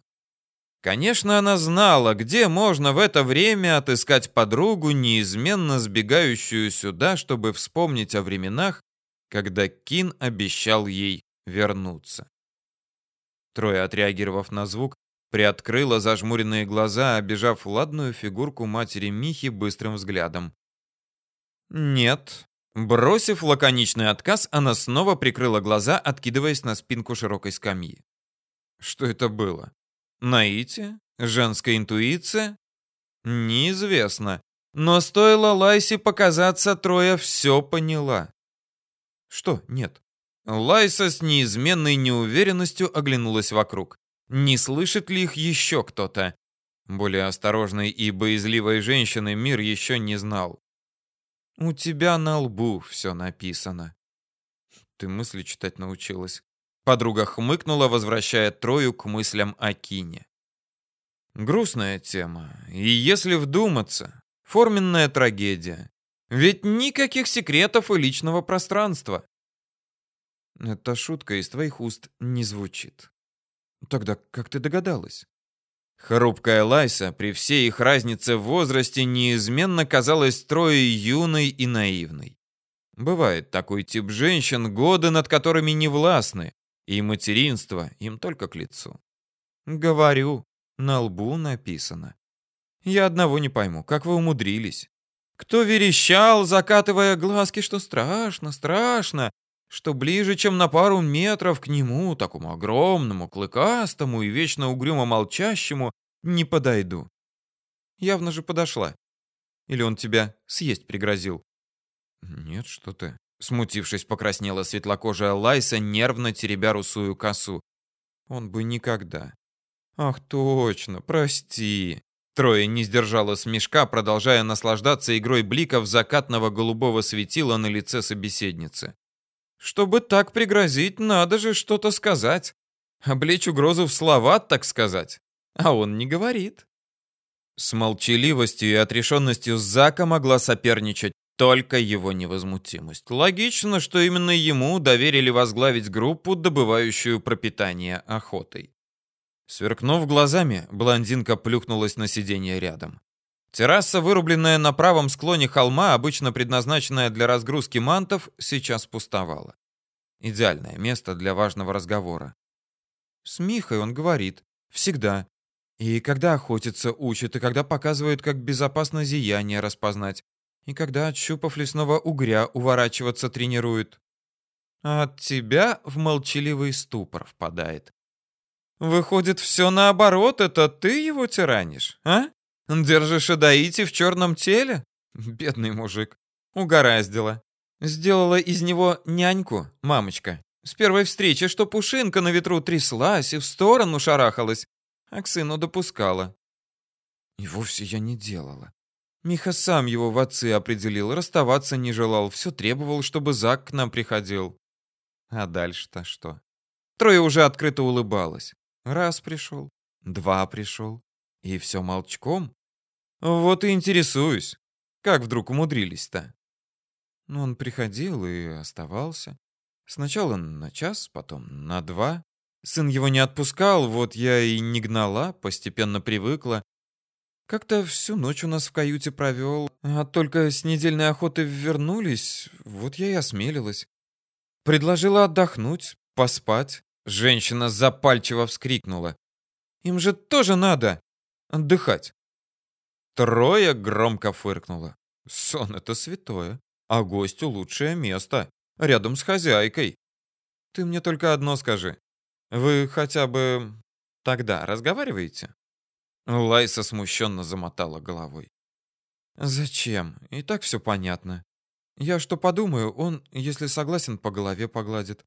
Конечно, она знала, где можно в это время отыскать подругу, неизменно сбегающую сюда, чтобы вспомнить о временах, когда Кин обещал ей вернуться. Трое, отреагировав на звук, приоткрыла зажмуренные глаза, обижав ладную фигурку матери Михи быстрым взглядом. «Нет». Бросив лаконичный отказ, она снова прикрыла глаза, откидываясь на спинку широкой скамьи. Что это было? Наитие? Женская интуиция? Неизвестно. Но стоило Лайсе показаться, Троя все поняла. Что? Нет. Лайса с неизменной неуверенностью оглянулась вокруг. Не слышит ли их еще кто-то? Более осторожной и боязливой женщины мир еще не знал. «У тебя на лбу все написано». «Ты мысли читать научилась». Подруга хмыкнула, возвращая Трою к мыслям о Кине. Грустная тема. И если вдуматься, форменная трагедия. Ведь никаких секретов и личного пространства. Эта шутка из твоих уст не звучит. Тогда как ты догадалась? Хрупкая Лайса при всей их разнице в возрасте неизменно казалась трое юной и наивной. Бывает такой тип женщин, годы над которыми не властны, и материнство им только к лицу. Говорю, на лбу написано. Я одного не пойму, как вы умудрились. Кто верещал, закатывая глазки, что страшно, страшно, что ближе, чем на пару метров к нему, такому огромному, клыкастому и вечно угрюмо молчащему, не подойду. Явно же подошла. Или он тебя съесть пригрозил? Нет, что ты. Смутившись, покраснела светлокожая Лайса, нервно теребя русую косу. Он бы никогда. Ах, точно, прости. Трое не сдержало смешка, продолжая наслаждаться игрой бликов закатного голубого светила на лице собеседницы. Чтобы так пригрозить, надо же что-то сказать. Облечь угрозу в слова, так сказать. А он не говорит. С молчаливостью и отрешенностью Зака могла соперничать только его невозмутимость. Логично, что именно ему доверили возглавить группу, добывающую пропитание охотой. Сверкнув глазами, блондинка плюхнулась на сиденье рядом. Терраса, вырубленная на правом склоне холма, обычно предназначенная для разгрузки мантов, сейчас пустовала. Идеальное место для важного разговора. С Михой он говорит. Всегда. И когда охотиться учит, и когда показывают, как безопасно зияние распознать, и когда, отщупав лесного угря, уворачиваться тренирует. А от тебя в молчаливый ступор впадает. Выходит, все наоборот, это ты его тиранишь, а? Держишь Адаити в черном теле? Бедный мужик. Угораздило. Сделала из него няньку, мамочка. С первой встречи, что пушинка на ветру тряслась и в сторону шарахалась, а к сыну допускала. И вовсе я не делала. Миха сам его в отцы определил, расставаться не желал, все требовал, чтобы Зак к нам приходил. А дальше-то что? Трое уже открыто улыбалась. Раз пришел, два пришел, и все молчком? Вот и интересуюсь, как вдруг умудрились-то? Ну, он приходил и оставался. Сначала на час, потом на два. Сын его не отпускал, вот я и не гнала, постепенно привыкла. Как-то всю ночь у нас в каюте провел, а только с недельной охоты вернулись, вот я и осмелилась. Предложила отдохнуть, поспать. Женщина запальчиво вскрикнула. Им же тоже надо отдыхать. Трое громко фыркнуло. Сон — это святое, а гостю лучшее место, рядом с хозяйкой. Ты мне только одно скажи. Вы хотя бы тогда разговариваете? Лайса смущенно замотала головой. Зачем? И так все понятно. Я что подумаю, он, если согласен, по голове погладит.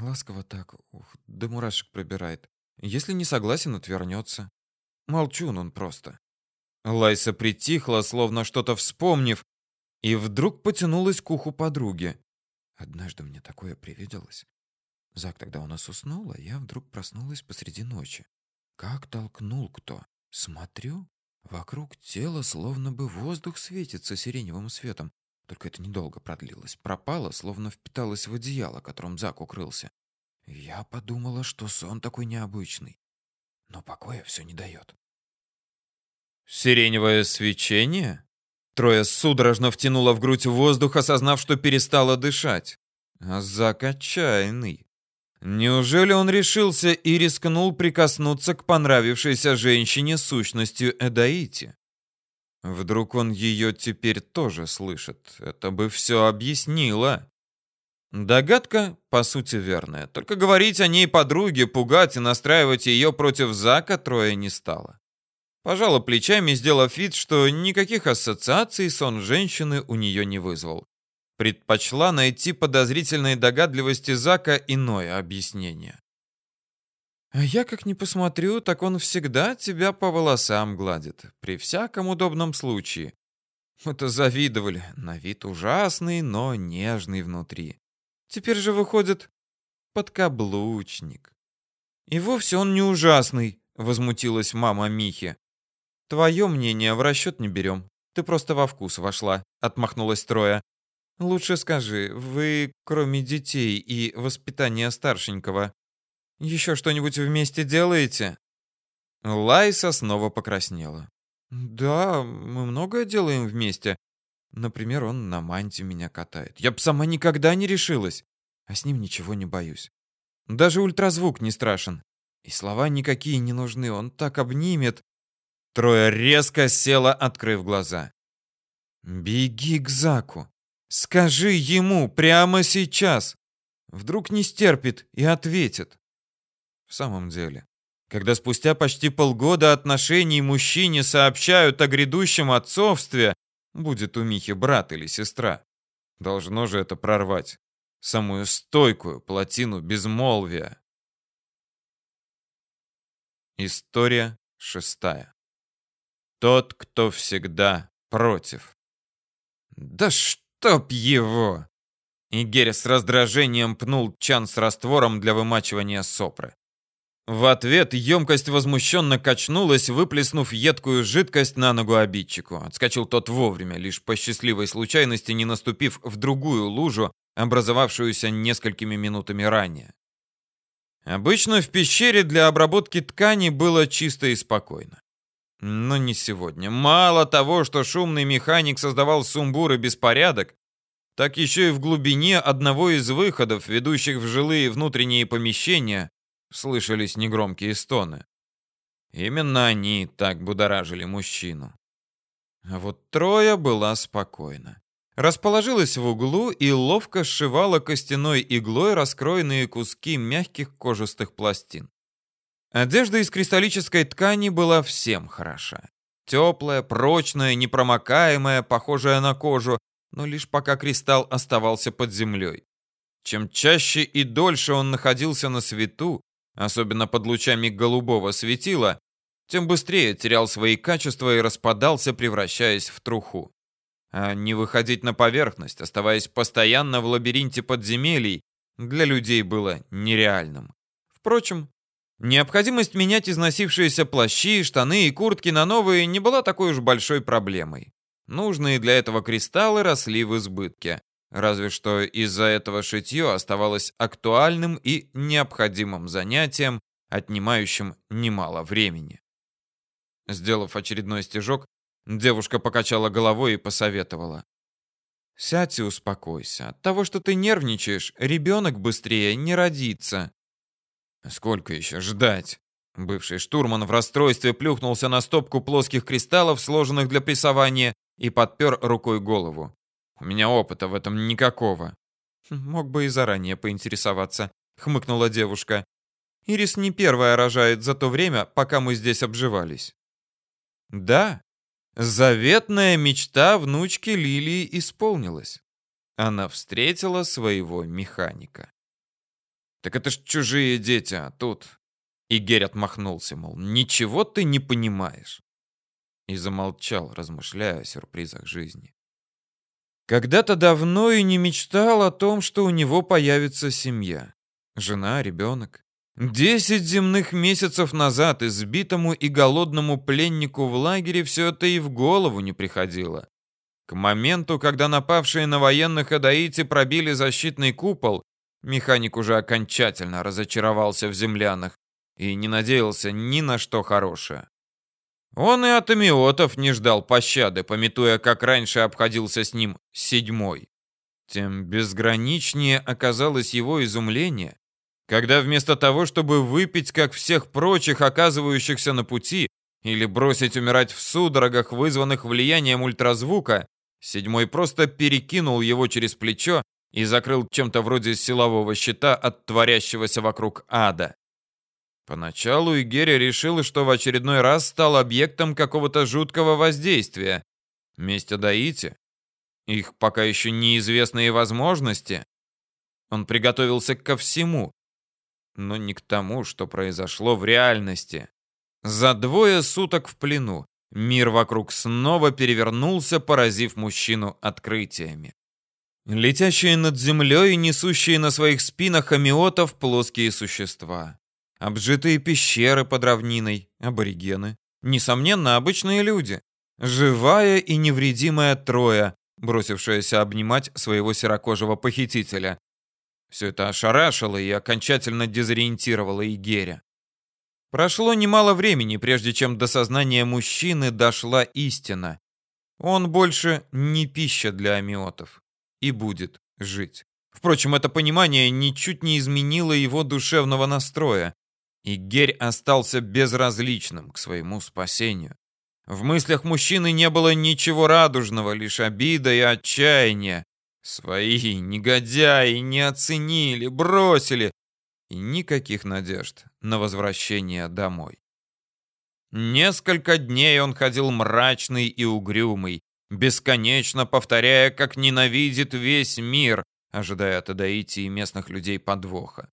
Ласково так, ух, до мурашек пробирает. Если не согласен, отвернется. Молчун он просто. Лайса притихла, словно что-то вспомнив, и вдруг потянулась к уху подруги. Однажды мне такое привиделось. Зак тогда у нас уснул, а я вдруг проснулась посреди ночи. Как толкнул кто. Смотрю, вокруг тела словно бы воздух светится сиреневым светом. Только это недолго продлилось. Пропало, словно впиталось в одеяло, которым Зак укрылся. Я подумала, что сон такой необычный. Но покоя все не дает. Сиреневое свечение? Трое судорожно втянуло в грудь воздух, осознав, что перестало дышать. А Зак отчаянный. Неужели он решился и рискнул прикоснуться к понравившейся женщине сущностью Эдаити? Вдруг он ее теперь тоже слышит? Это бы все объяснило. Догадка, по сути, верная. Только говорить о ней подруге, пугать и настраивать ее против Зака трое не стало. Пожала плечами, сделав вид, что никаких ассоциаций сон женщины у нее не вызвал. Предпочла найти подозрительной догадливости Зака иное объяснение. А я как не посмотрю, так он всегда тебя по волосам гладит, при всяком удобном случае. Это завидовали, на вид ужасный, но нежный внутри. Теперь же выходит подкаблучник. И вовсе он не ужасный, возмутилась мама Михи. Твое мнение в расчет не берем. Ты просто во вкус вошла, отмахнулась Троя. Лучше скажи, вы, кроме детей и воспитания старшенького, еще что-нибудь вместе делаете? Лайса снова покраснела. Да, мы многое делаем вместе. Например, он на манте меня катает. Я б сама никогда не решилась. А с ним ничего не боюсь. Даже ультразвук не страшен. И слова никакие не нужны. Он так обнимет. Троя резко села, открыв глаза. «Беги к Заку. Скажи ему прямо сейчас. Вдруг не стерпит и ответит». В самом деле, когда спустя почти полгода отношений мужчине сообщают о грядущем отцовстве, будет у Михи брат или сестра. Должно же это прорвать. Самую стойкую плотину безмолвия. История шестая. Тот, кто всегда против. Да чтоб его! Игерь с раздражением пнул чан с раствором для вымачивания сопры. В ответ емкость возмущенно качнулась, выплеснув едкую жидкость на ногу обидчику. Отскочил тот вовремя, лишь по счастливой случайности не наступив в другую лужу, образовавшуюся несколькими минутами ранее. Обычно в пещере для обработки ткани было чисто и спокойно. Но не сегодня. Мало того, что шумный механик создавал сумбур и беспорядок, так еще и в глубине одного из выходов, ведущих в жилые внутренние помещения, слышались негромкие стоны. Именно они так будоражили мужчину. А вот Троя была спокойна. Расположилась в углу и ловко сшивала костяной иглой раскроенные куски мягких кожистых пластин. Одежда из кристаллической ткани была всем хороша. Теплая, прочная, непромокаемая, похожая на кожу, но лишь пока кристалл оставался под землей. Чем чаще и дольше он находился на свету, особенно под лучами голубого светила, тем быстрее терял свои качества и распадался, превращаясь в труху. А не выходить на поверхность, оставаясь постоянно в лабиринте подземелий, для людей было нереальным. Впрочем, необходимость менять износившиеся плащи, штаны и куртки на новые не была такой уж большой проблемой. Нужные для этого кристаллы росли в избытке. Разве что из-за этого шитье оставалось актуальным и необходимым занятием, отнимающим немало времени. Сделав очередной стежок, девушка покачала головой и посоветовала. «Сядь и успокойся. От того, что ты нервничаешь, ребенок быстрее не родится». «Сколько еще ждать?» Бывший штурман в расстройстве плюхнулся на стопку плоских кристаллов, сложенных для прессования, и подпер рукой голову. У меня опыта в этом никакого. Мог бы и заранее поинтересоваться, хмыкнула девушка. Ирис не первая рожает за то время, пока мы здесь обживались. Да, заветная мечта внучки Лилии исполнилась. Она встретила своего механика. Так это ж чужие дети, а тут... И Герь отмахнулся, мол, ничего ты не понимаешь. И замолчал, размышляя о сюрпризах жизни. Когда-то давно и не мечтал о том, что у него появится семья. Жена, ребенок. Десять земных месяцев назад избитому и голодному пленнику в лагере все это и в голову не приходило. К моменту, когда напавшие на военных Адаити пробили защитный купол, механик уже окончательно разочаровался в землянах и не надеялся ни на что хорошее. Он и от амиотов не ждал пощады, пометуя, как раньше обходился с ним седьмой. Тем безграничнее оказалось его изумление, когда вместо того, чтобы выпить, как всех прочих, оказывающихся на пути, или бросить умирать в судорогах, вызванных влиянием ультразвука, седьмой просто перекинул его через плечо и закрыл чем-то вроде силового щита от творящегося вокруг ада. Поначалу Игеря решила, что в очередной раз стал объектом какого-то жуткого воздействия. Месть Адаити? Их пока еще неизвестные возможности? Он приготовился ко всему, но не к тому, что произошло в реальности. За двое суток в плену мир вокруг снова перевернулся, поразив мужчину открытиями. Летящие над землей и несущие на своих спинах амиотов плоские существа. Обжитые пещеры под равниной, аборигены. Несомненно, обычные люди. Живая и невредимая Троя, бросившаяся обнимать своего серокожего похитителя. Все это ошарашило и окончательно дезориентировало Игеря. Прошло немало времени, прежде чем до сознания мужчины дошла истина. Он больше не пища для амиотов и будет жить. Впрочем, это понимание ничуть не изменило его душевного настроя, и Герь остался безразличным к своему спасению. В мыслях мужчины не было ничего радужного, лишь обида и отчаяние. Свои негодяи не оценили, бросили, и никаких надежд на возвращение домой. Несколько дней он ходил мрачный и угрюмый, бесконечно повторяя, как ненавидит весь мир, ожидая от Адаити и местных людей подвоха.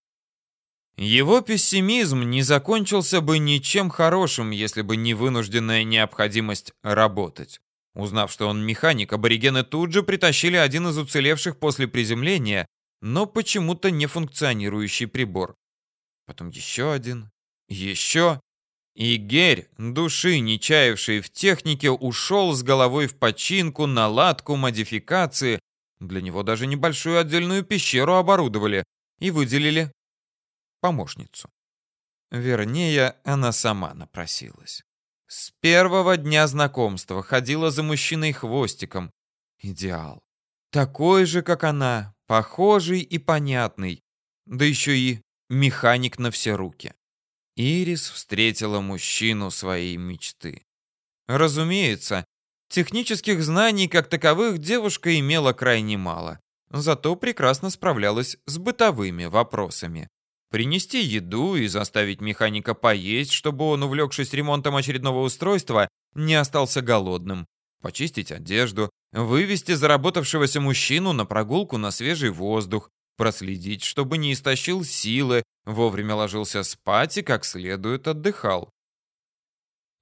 Его пессимизм не закончился бы ничем хорошим, если бы не вынужденная необходимость работать. Узнав, что он механик, аборигены тут же притащили один из уцелевших после приземления, но почему-то не функционирующий прибор. Потом еще один, еще. И Герь, души не чаявший в технике, ушел с головой в починку, наладку, модификации. Для него даже небольшую отдельную пещеру оборудовали и выделили помощницу. Вернее, она сама напросилась. С первого дня знакомства ходила за мужчиной хвостиком. Идеал. Такой же, как она, похожий и понятный. Да еще и механик на все руки. Ирис встретила мужчину своей мечты. Разумеется, технических знаний как таковых девушка имела крайне мало, зато прекрасно справлялась с бытовыми вопросами. Принести еду и заставить механика поесть, чтобы он, увлекшись ремонтом очередного устройства, не остался голодным. Почистить одежду, вывести заработавшегося мужчину на прогулку на свежий воздух, проследить, чтобы не истощил силы, вовремя ложился спать и как следует отдыхал.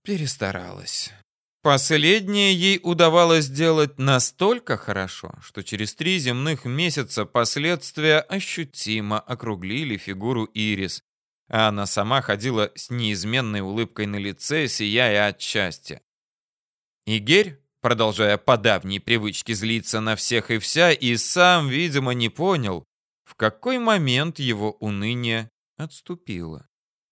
Перестаралась. Последнее ей удавалось делать настолько хорошо, что через три земных месяца последствия ощутимо округлили фигуру Ирис, а она сама ходила с неизменной улыбкой на лице, сияя от счастья. Игерь, продолжая по давней привычке злиться на всех и вся, и сам, видимо, не понял, в какой момент его уныние отступило.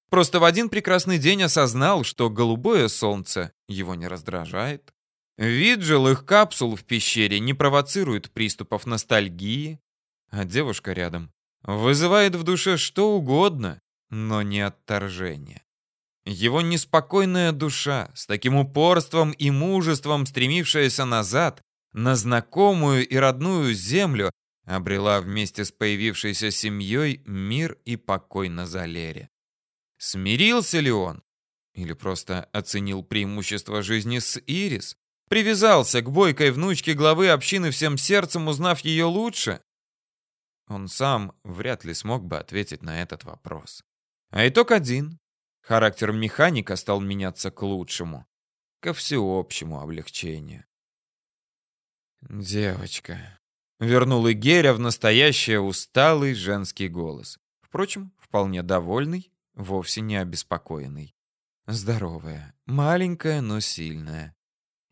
Просто в один прекрасный день осознал, что голубое солнце его не раздражает. Вид жилых капсул в пещере не провоцирует приступов ностальгии, а девушка рядом вызывает в душе что угодно, но не отторжение. Его неспокойная душа, с таким упорством и мужеством стремившаяся назад, на знакомую и родную землю, обрела вместе с появившейся семьей мир и покой на Залере. Смирился ли он? Или просто оценил преимущество жизни с Ирис? Привязался к бойкой внучке главы общины всем сердцем, узнав ее лучше? Он сам вряд ли смог бы ответить на этот вопрос. А итог один. Характер механика стал меняться к лучшему, ко всеобщему облегчению. «Девочка», Вернул Игеря в настоящее усталый женский голос. Впрочем, вполне довольный, вовсе не обеспокоенный. Здоровая, маленькая, но сильная.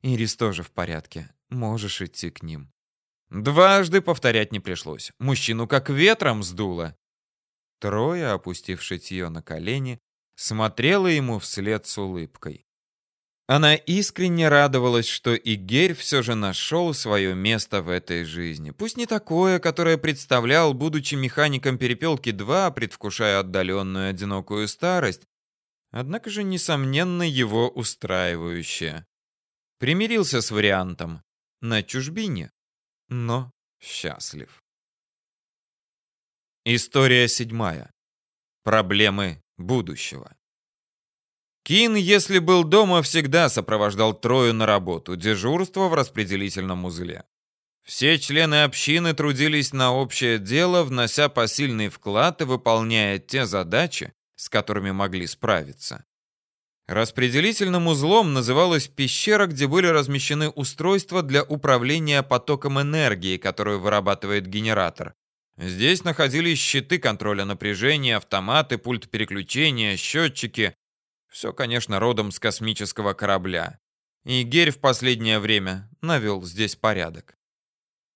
Ирис тоже в порядке. Можешь идти к ним. Дважды повторять не пришлось. Мужчину как ветром сдуло. Трое, опустив шитье на колени, смотрела ему вслед с улыбкой. Она искренне радовалась, что Игерь все же нашел свое место в этой жизни. Пусть не такое, которое представлял, будучи механиком Перепелки-2, предвкушая отдаленную одинокую старость, однако же, несомненно, его устраивающее. Примирился с вариантом на чужбине, но счастлив. История седьмая. Проблемы будущего. Кин, если был дома, всегда сопровождал Трою на работу, дежурство в распределительном узле. Все члены общины трудились на общее дело, внося посильный вклад и выполняя те задачи, с которыми могли справиться. Распределительным узлом называлась пещера, где были размещены устройства для управления потоком энергии, которую вырабатывает генератор. Здесь находились щиты контроля напряжения, автоматы, пульт переключения, счетчики. Все, конечно, родом с космического корабля. И Герь в последнее время навел здесь порядок.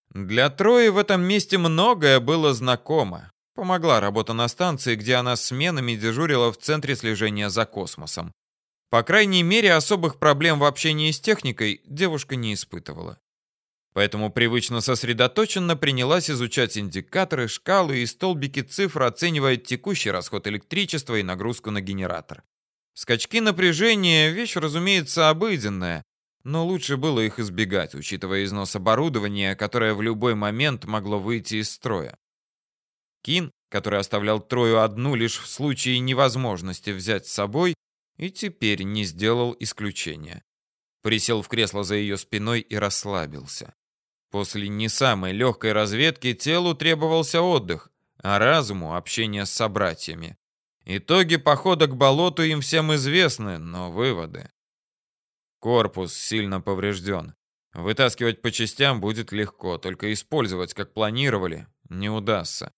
Для Трои в этом месте многое было знакомо. Помогла работа на станции, где она сменами дежурила в центре слежения за космосом. По крайней мере, особых проблем в общении с техникой девушка не испытывала. Поэтому привычно сосредоточенно принялась изучать индикаторы, шкалы и столбики цифр, оценивая текущий расход электричества и нагрузку на генератор. Скачки напряжения – вещь, разумеется, обыденная, но лучше было их избегать, учитывая износ оборудования, которое в любой момент могло выйти из строя. Кин, который оставлял Трою одну лишь в случае невозможности взять с собой, и теперь не сделал исключения. Присел в кресло за ее спиной и расслабился. После не самой легкой разведки телу требовался отдых, а разуму — общение с собратьями. Итоги похода к болоту им всем известны, но выводы. Корпус сильно поврежден. Вытаскивать по частям будет легко, только использовать, как планировали, не удастся.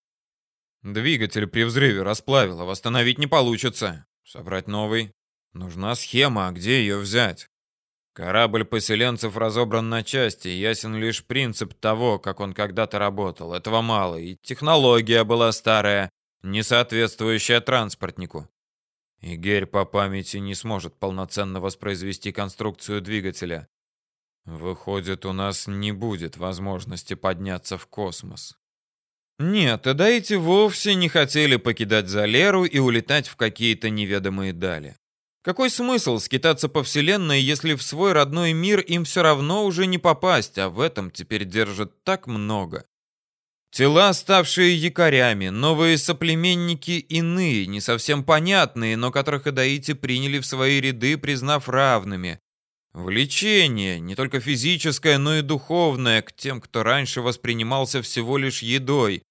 Двигатель при взрыве расплавило, восстановить не получится. Собрать новый. Нужна схема, а где ее взять? Корабль поселенцев разобран на части, ясен лишь принцип того, как он когда-то работал. Этого мало, и технология была старая, не соответствующая транспортнику. И Герь по памяти не сможет полноценно воспроизвести конструкцию двигателя. Выходит, у нас не будет возможности подняться в космос. Нет, эти вовсе не хотели покидать Залеру и улетать в какие-то неведомые дали. Какой смысл скитаться по Вселенной, если в свой родной мир им все равно уже не попасть, а в этом теперь держат так много? Тела, ставшие якорями, новые соплеменники иные, не совсем понятные, но которых эдаити приняли в свои ряды, признав равными. Влечение, не только физическое, но и духовное, к тем, кто раньше воспринимался всего лишь едой.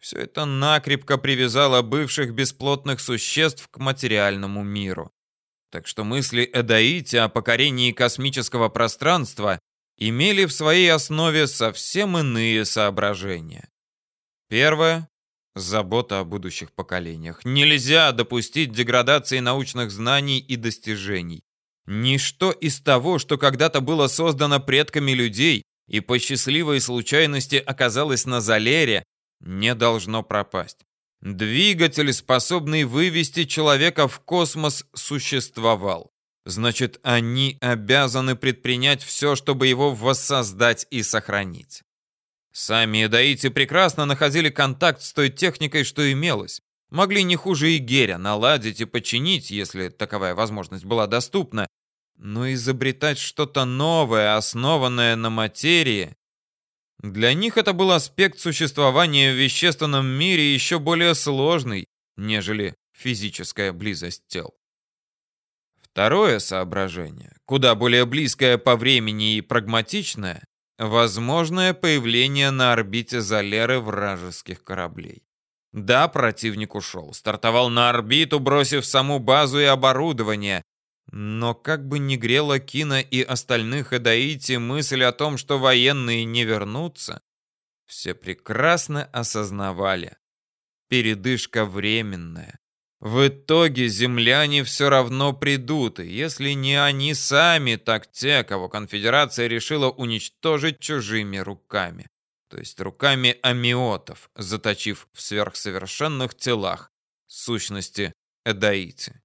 Все это накрепко привязало бывших бесплотных существ к материальному миру. Так что мысли Эдаити о покорении космического пространства имели в своей основе совсем иные соображения. Первое – забота о будущих поколениях. Нельзя допустить деградации научных знаний и достижений. Ничто из того, что когда-то было создано предками людей и по счастливой случайности оказалось на Залере, не должно пропасть. Двигатель, способный вывести человека в космос, существовал. Значит, они обязаны предпринять все, чтобы его воссоздать и сохранить. Сами эдаити прекрасно находили контакт с той техникой, что имелось. Могли не хуже и Геря наладить и починить, если таковая возможность была доступна. Но изобретать что-то новое, основанное на материи... Для них это был аспект существования в вещественном мире еще более сложный, нежели физическая близость тел. Второе соображение, куда более близкое по времени и прагматичное, Возможное появление на орбите Залеры вражеских кораблей. Да, противник ушел, стартовал на орбиту, бросив саму базу и оборудование. Но как бы ни грела Кина и остальных Эдаити мысль о том, что военные не вернутся, все прекрасно осознавали. Передышка временная. В итоге земляне все равно придут, и если не они сами, так те, кого конфедерация решила уничтожить чужими руками. То есть руками амиотов, заточив в сверхсовершенных телах, сущности эдаити.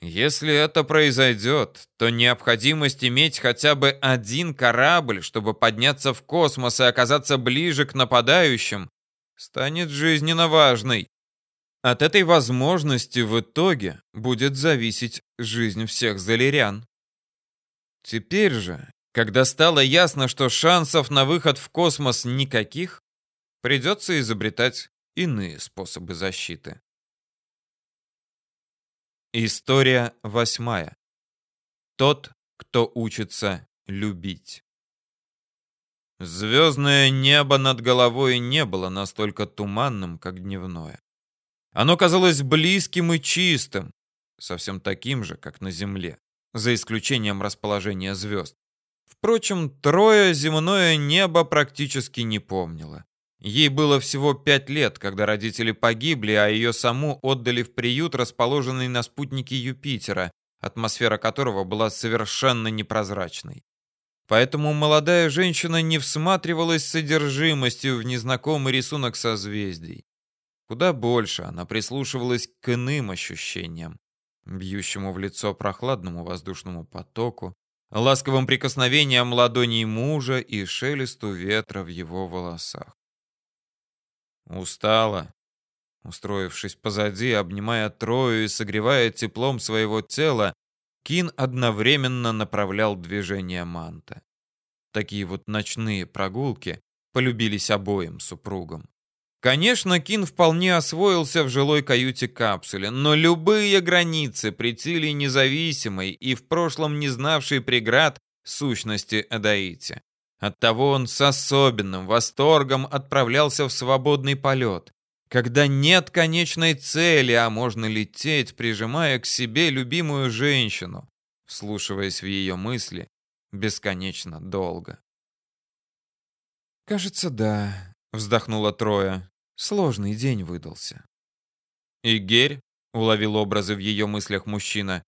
Если это произойдет, то необходимость иметь хотя бы один корабль, чтобы подняться в космос и оказаться ближе к нападающим, станет жизненно важной. От этой возможности в итоге будет зависеть жизнь всех залерян. Теперь же, когда стало ясно, что шансов на выход в космос никаких, придется изобретать иные способы защиты. История восьмая. Тот, кто учится любить. Звездное небо над головой не было настолько туманным, как дневное. Оно казалось близким и чистым, совсем таким же, как на Земле, за исключением расположения звезд. Впрочем, Трое земное небо практически не помнило. Ей было всего пять лет, когда родители погибли, а ее саму отдали в приют, расположенный на спутнике Юпитера, атмосфера которого была совершенно непрозрачной. Поэтому молодая женщина не всматривалась содержимостью в незнакомый рисунок созвездий. Куда больше она прислушивалась к иным ощущениям, бьющему в лицо прохладному воздушному потоку, ласковым прикосновением ладоней мужа и шелесту ветра в его волосах. Устала, устроившись позади, обнимая Трою и согревая теплом своего тела, Кин одновременно направлял движение манта. Такие вот ночные прогулки полюбились обоим супругам. Конечно, Кин вполне освоился в жилой каюте капсуле, но любые границы притили независимой и в прошлом не знавшей преград сущности Эдаити. Оттого он с особенным восторгом отправлялся в свободный полет, когда нет конечной цели, а можно лететь, прижимая к себе любимую женщину, вслушиваясь в ее мысли бесконечно долго.
«Кажется, да», — вздохнула Троя. «Сложный день выдался».
«И Герь?» — уловил образы в ее мыслях мужчина.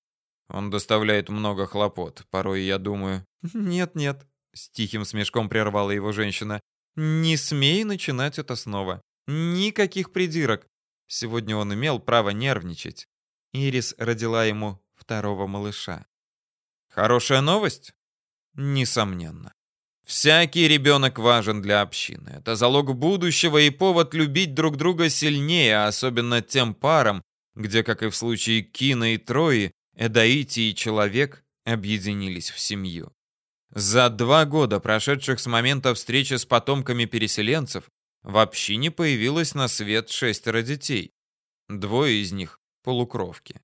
«Он доставляет много хлопот. Порой я думаю...»
«Нет-нет», с тихим смешком прервала его женщина. «Не смей начинать это снова. Никаких придирок. Сегодня он имел право нервничать. Ирис родила ему второго малыша.
Хорошая новость? Несомненно. Всякий ребенок важен для общины. Это залог будущего и повод любить друг друга сильнее, особенно тем парам, где, как и в случае Кина и Трои, Эдаити и Человек объединились в семью. За два года, прошедших с момента встречи с потомками переселенцев, в общине появилось на свет шестеро детей. Двое из них — полукровки.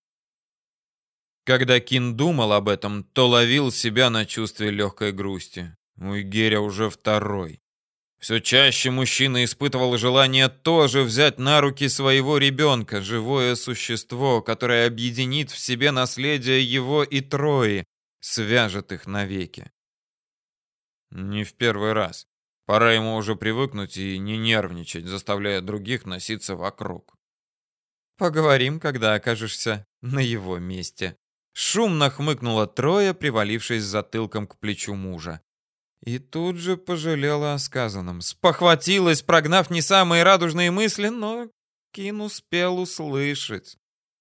Когда Кин думал об этом, то ловил себя на чувстве легкой грусти. У Игеря уже второй. Все чаще мужчина испытывал желание тоже взять на руки своего ребенка, живое существо, которое объединит в себе наследие его и Трои, свяжет их навеки. Не в первый раз. Пора ему уже привыкнуть и не нервничать, заставляя других носиться вокруг.
Поговорим, когда окажешься на его месте. Шумно хмыкнула Троя, привалившись затылком к плечу мужа. И тут же пожалела о сказанном. Спохватилась, прогнав не самые радужные мысли, но Кин успел услышать.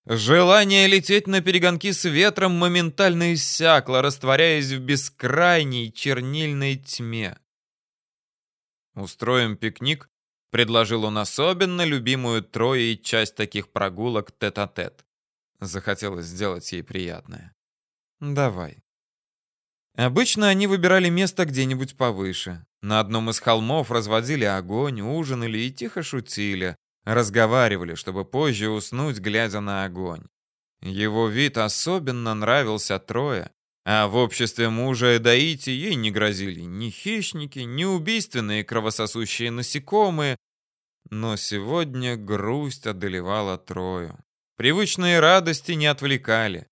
Желание лететь на перегонки с ветром моментально иссякло, растворяясь в бескрайней чернильной тьме.
«Устроим пикник», — предложил он особенно любимую Трое часть таких прогулок тет-а-тет. -тет. Захотелось сделать ей приятное.
«Давай». Обычно они выбирали место где-нибудь повыше. На одном из холмов разводили огонь, ужинали и тихо шутили. Разговаривали, чтобы позже уснуть, глядя на огонь. Его вид особенно нравился Трое, а в обществе мужа Эдаити ей не грозили ни хищники, ни убийственные кровососущие насекомые. Но сегодня грусть одолевала Трою. Привычные радости не отвлекали.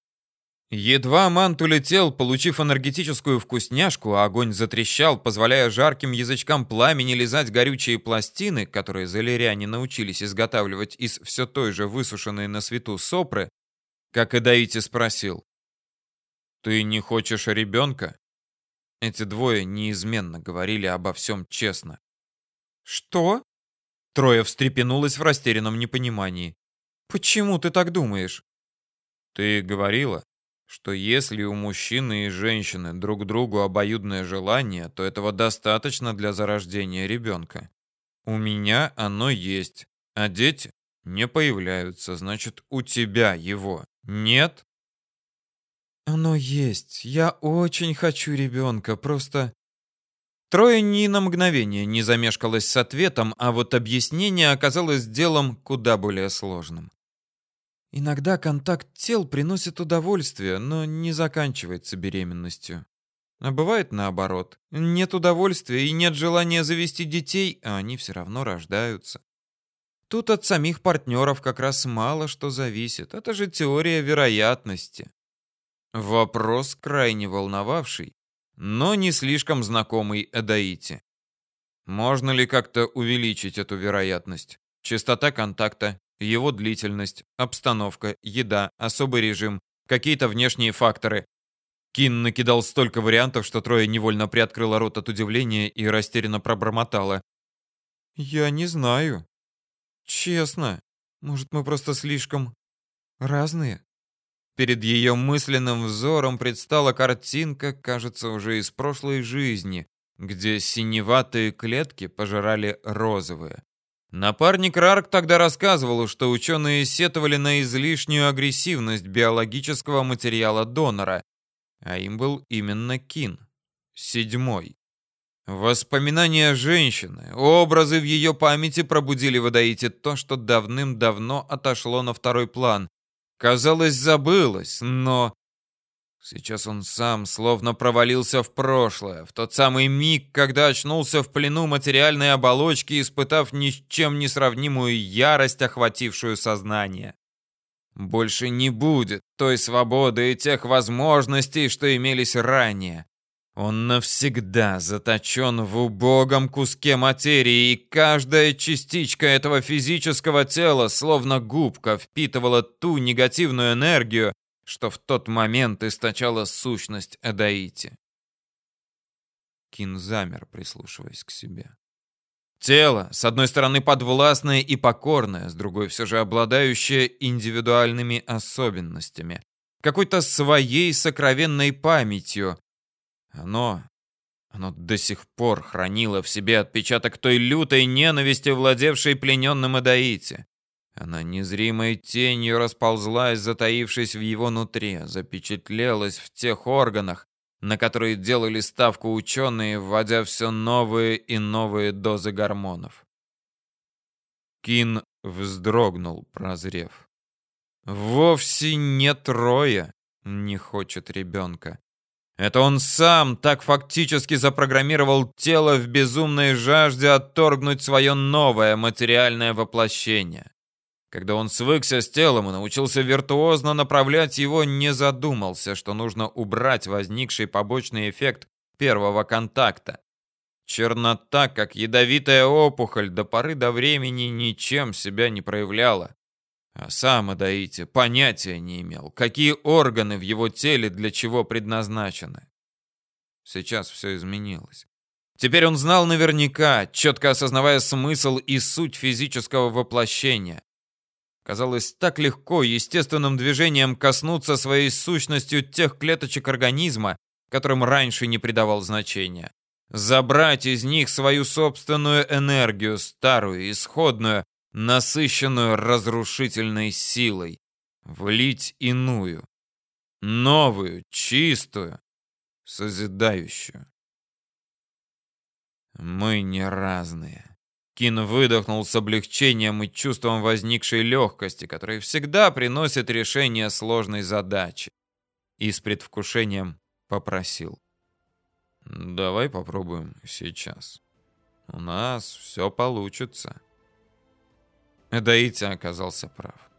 Едва мант улетел, получив энергетическую вкусняшку, а огонь затрещал, позволяя жарким язычкам пламени лизать горючие пластины, которые залеряне научились изготавливать из все той же высушенной на свету сопры, как и Даити спросил. «Ты не хочешь ребенка?» Эти двое неизменно говорили обо всем честно. «Что?» Трое встрепенулась в растерянном непонимании. «Почему ты так думаешь?» «Ты говорила, что если у мужчины и женщины друг другу обоюдное желание, то этого достаточно для зарождения ребенка. У меня оно есть, а дети не появляются, значит, у тебя его нет? Оно есть. Я очень хочу ребенка, просто...
Трое ни на мгновение не замешкалось с ответом, а вот объяснение оказалось делом куда более сложным. Иногда контакт тел приносит удовольствие, но не заканчивается беременностью. А бывает наоборот. Нет удовольствия и нет желания завести детей, а они все равно рождаются. Тут от самих партнеров как раз мало что зависит. Это же теория вероятности. Вопрос крайне волновавший, но не слишком знакомый Эдаите. Можно ли как-то увеличить эту вероятность? Частота контакта, его длительность, обстановка, еда, особый режим, какие-то внешние факторы. Кин накидал столько вариантов, что Трое невольно приоткрыла рот от удивления и растерянно пробормотала. «Я не знаю. Честно. Может, мы просто слишком разные?» Перед ее мысленным взором предстала картинка, кажется, уже из прошлой жизни, где синеватые клетки пожирали розовые. Напарник Рарк тогда рассказывал, что ученые сетовали на излишнюю агрессивность биологического материала донора, а им был именно Кин, седьмой. Воспоминания женщины, образы в ее памяти пробудили в Адаите то, что давным-давно отошло на второй план, Казалось, забылось, но... Сейчас он сам словно провалился в прошлое, в тот самый миг, когда очнулся в плену материальной оболочки, испытав ни с чем не сравнимую ярость, охватившую сознание. Больше не будет той свободы и тех возможностей, что имелись ранее. Он навсегда заточен в убогом куске материи, и каждая частичка этого физического тела, словно губка, впитывала ту негативную энергию, что в тот момент источала сущность Эдаити. Кин замер, прислушиваясь к себе. Тело, с одной стороны подвластное и покорное, с другой все же обладающее индивидуальными особенностями, какой-то своей сокровенной памятью, оно... Оно до сих пор хранило в себе отпечаток той лютой ненависти, владевшей плененным Адаите. Она незримой тенью расползлась, затаившись в его нутре, запечатлелась в тех органах, на которые делали ставку ученые, вводя все новые и новые дозы гормонов. Кин вздрогнул, прозрев. Вовсе не трое не хочет ребенка. Это он сам так фактически запрограммировал тело в безумной жажде отторгнуть свое новое материальное воплощение. Когда он свыкся с телом и научился виртуозно направлять его, не задумался, что нужно убрать возникший побочный эффект первого контакта. Чернота, как ядовитая опухоль, до поры до времени ничем себя не проявляла. А сам Адаити понятия не имел, какие органы в его теле для чего предназначены. Сейчас все изменилось. Теперь он знал наверняка, четко осознавая смысл и суть физического воплощения. Казалось так легко естественным движением коснуться своей сущностью тех клеточек организма, которым раньше не придавал значения. Забрать из них свою собственную энергию, старую, исходную, насыщенную разрушительной силой, влить иную, новую, чистую, созидающую. Мы не разные. Кин выдохнул с облегчением и чувством возникшей легкости, которая всегда приносит решение сложной задачи. И с предвкушением попросил. «Давай попробуем сейчас. У нас все получится». Эдаити оказался прав.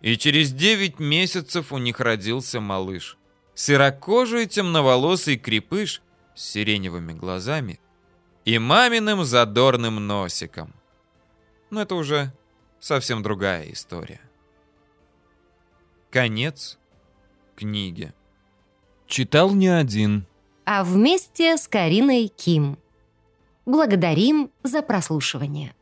И через 9 месяцев у них родился малыш. Серокожий темноволосый крепыш с сиреневыми глазами и маминым задорным носиком. Но это уже совсем другая история. Конец книги. Читал не один.
А вместе с Кариной Ким. Благодарим за прослушивание.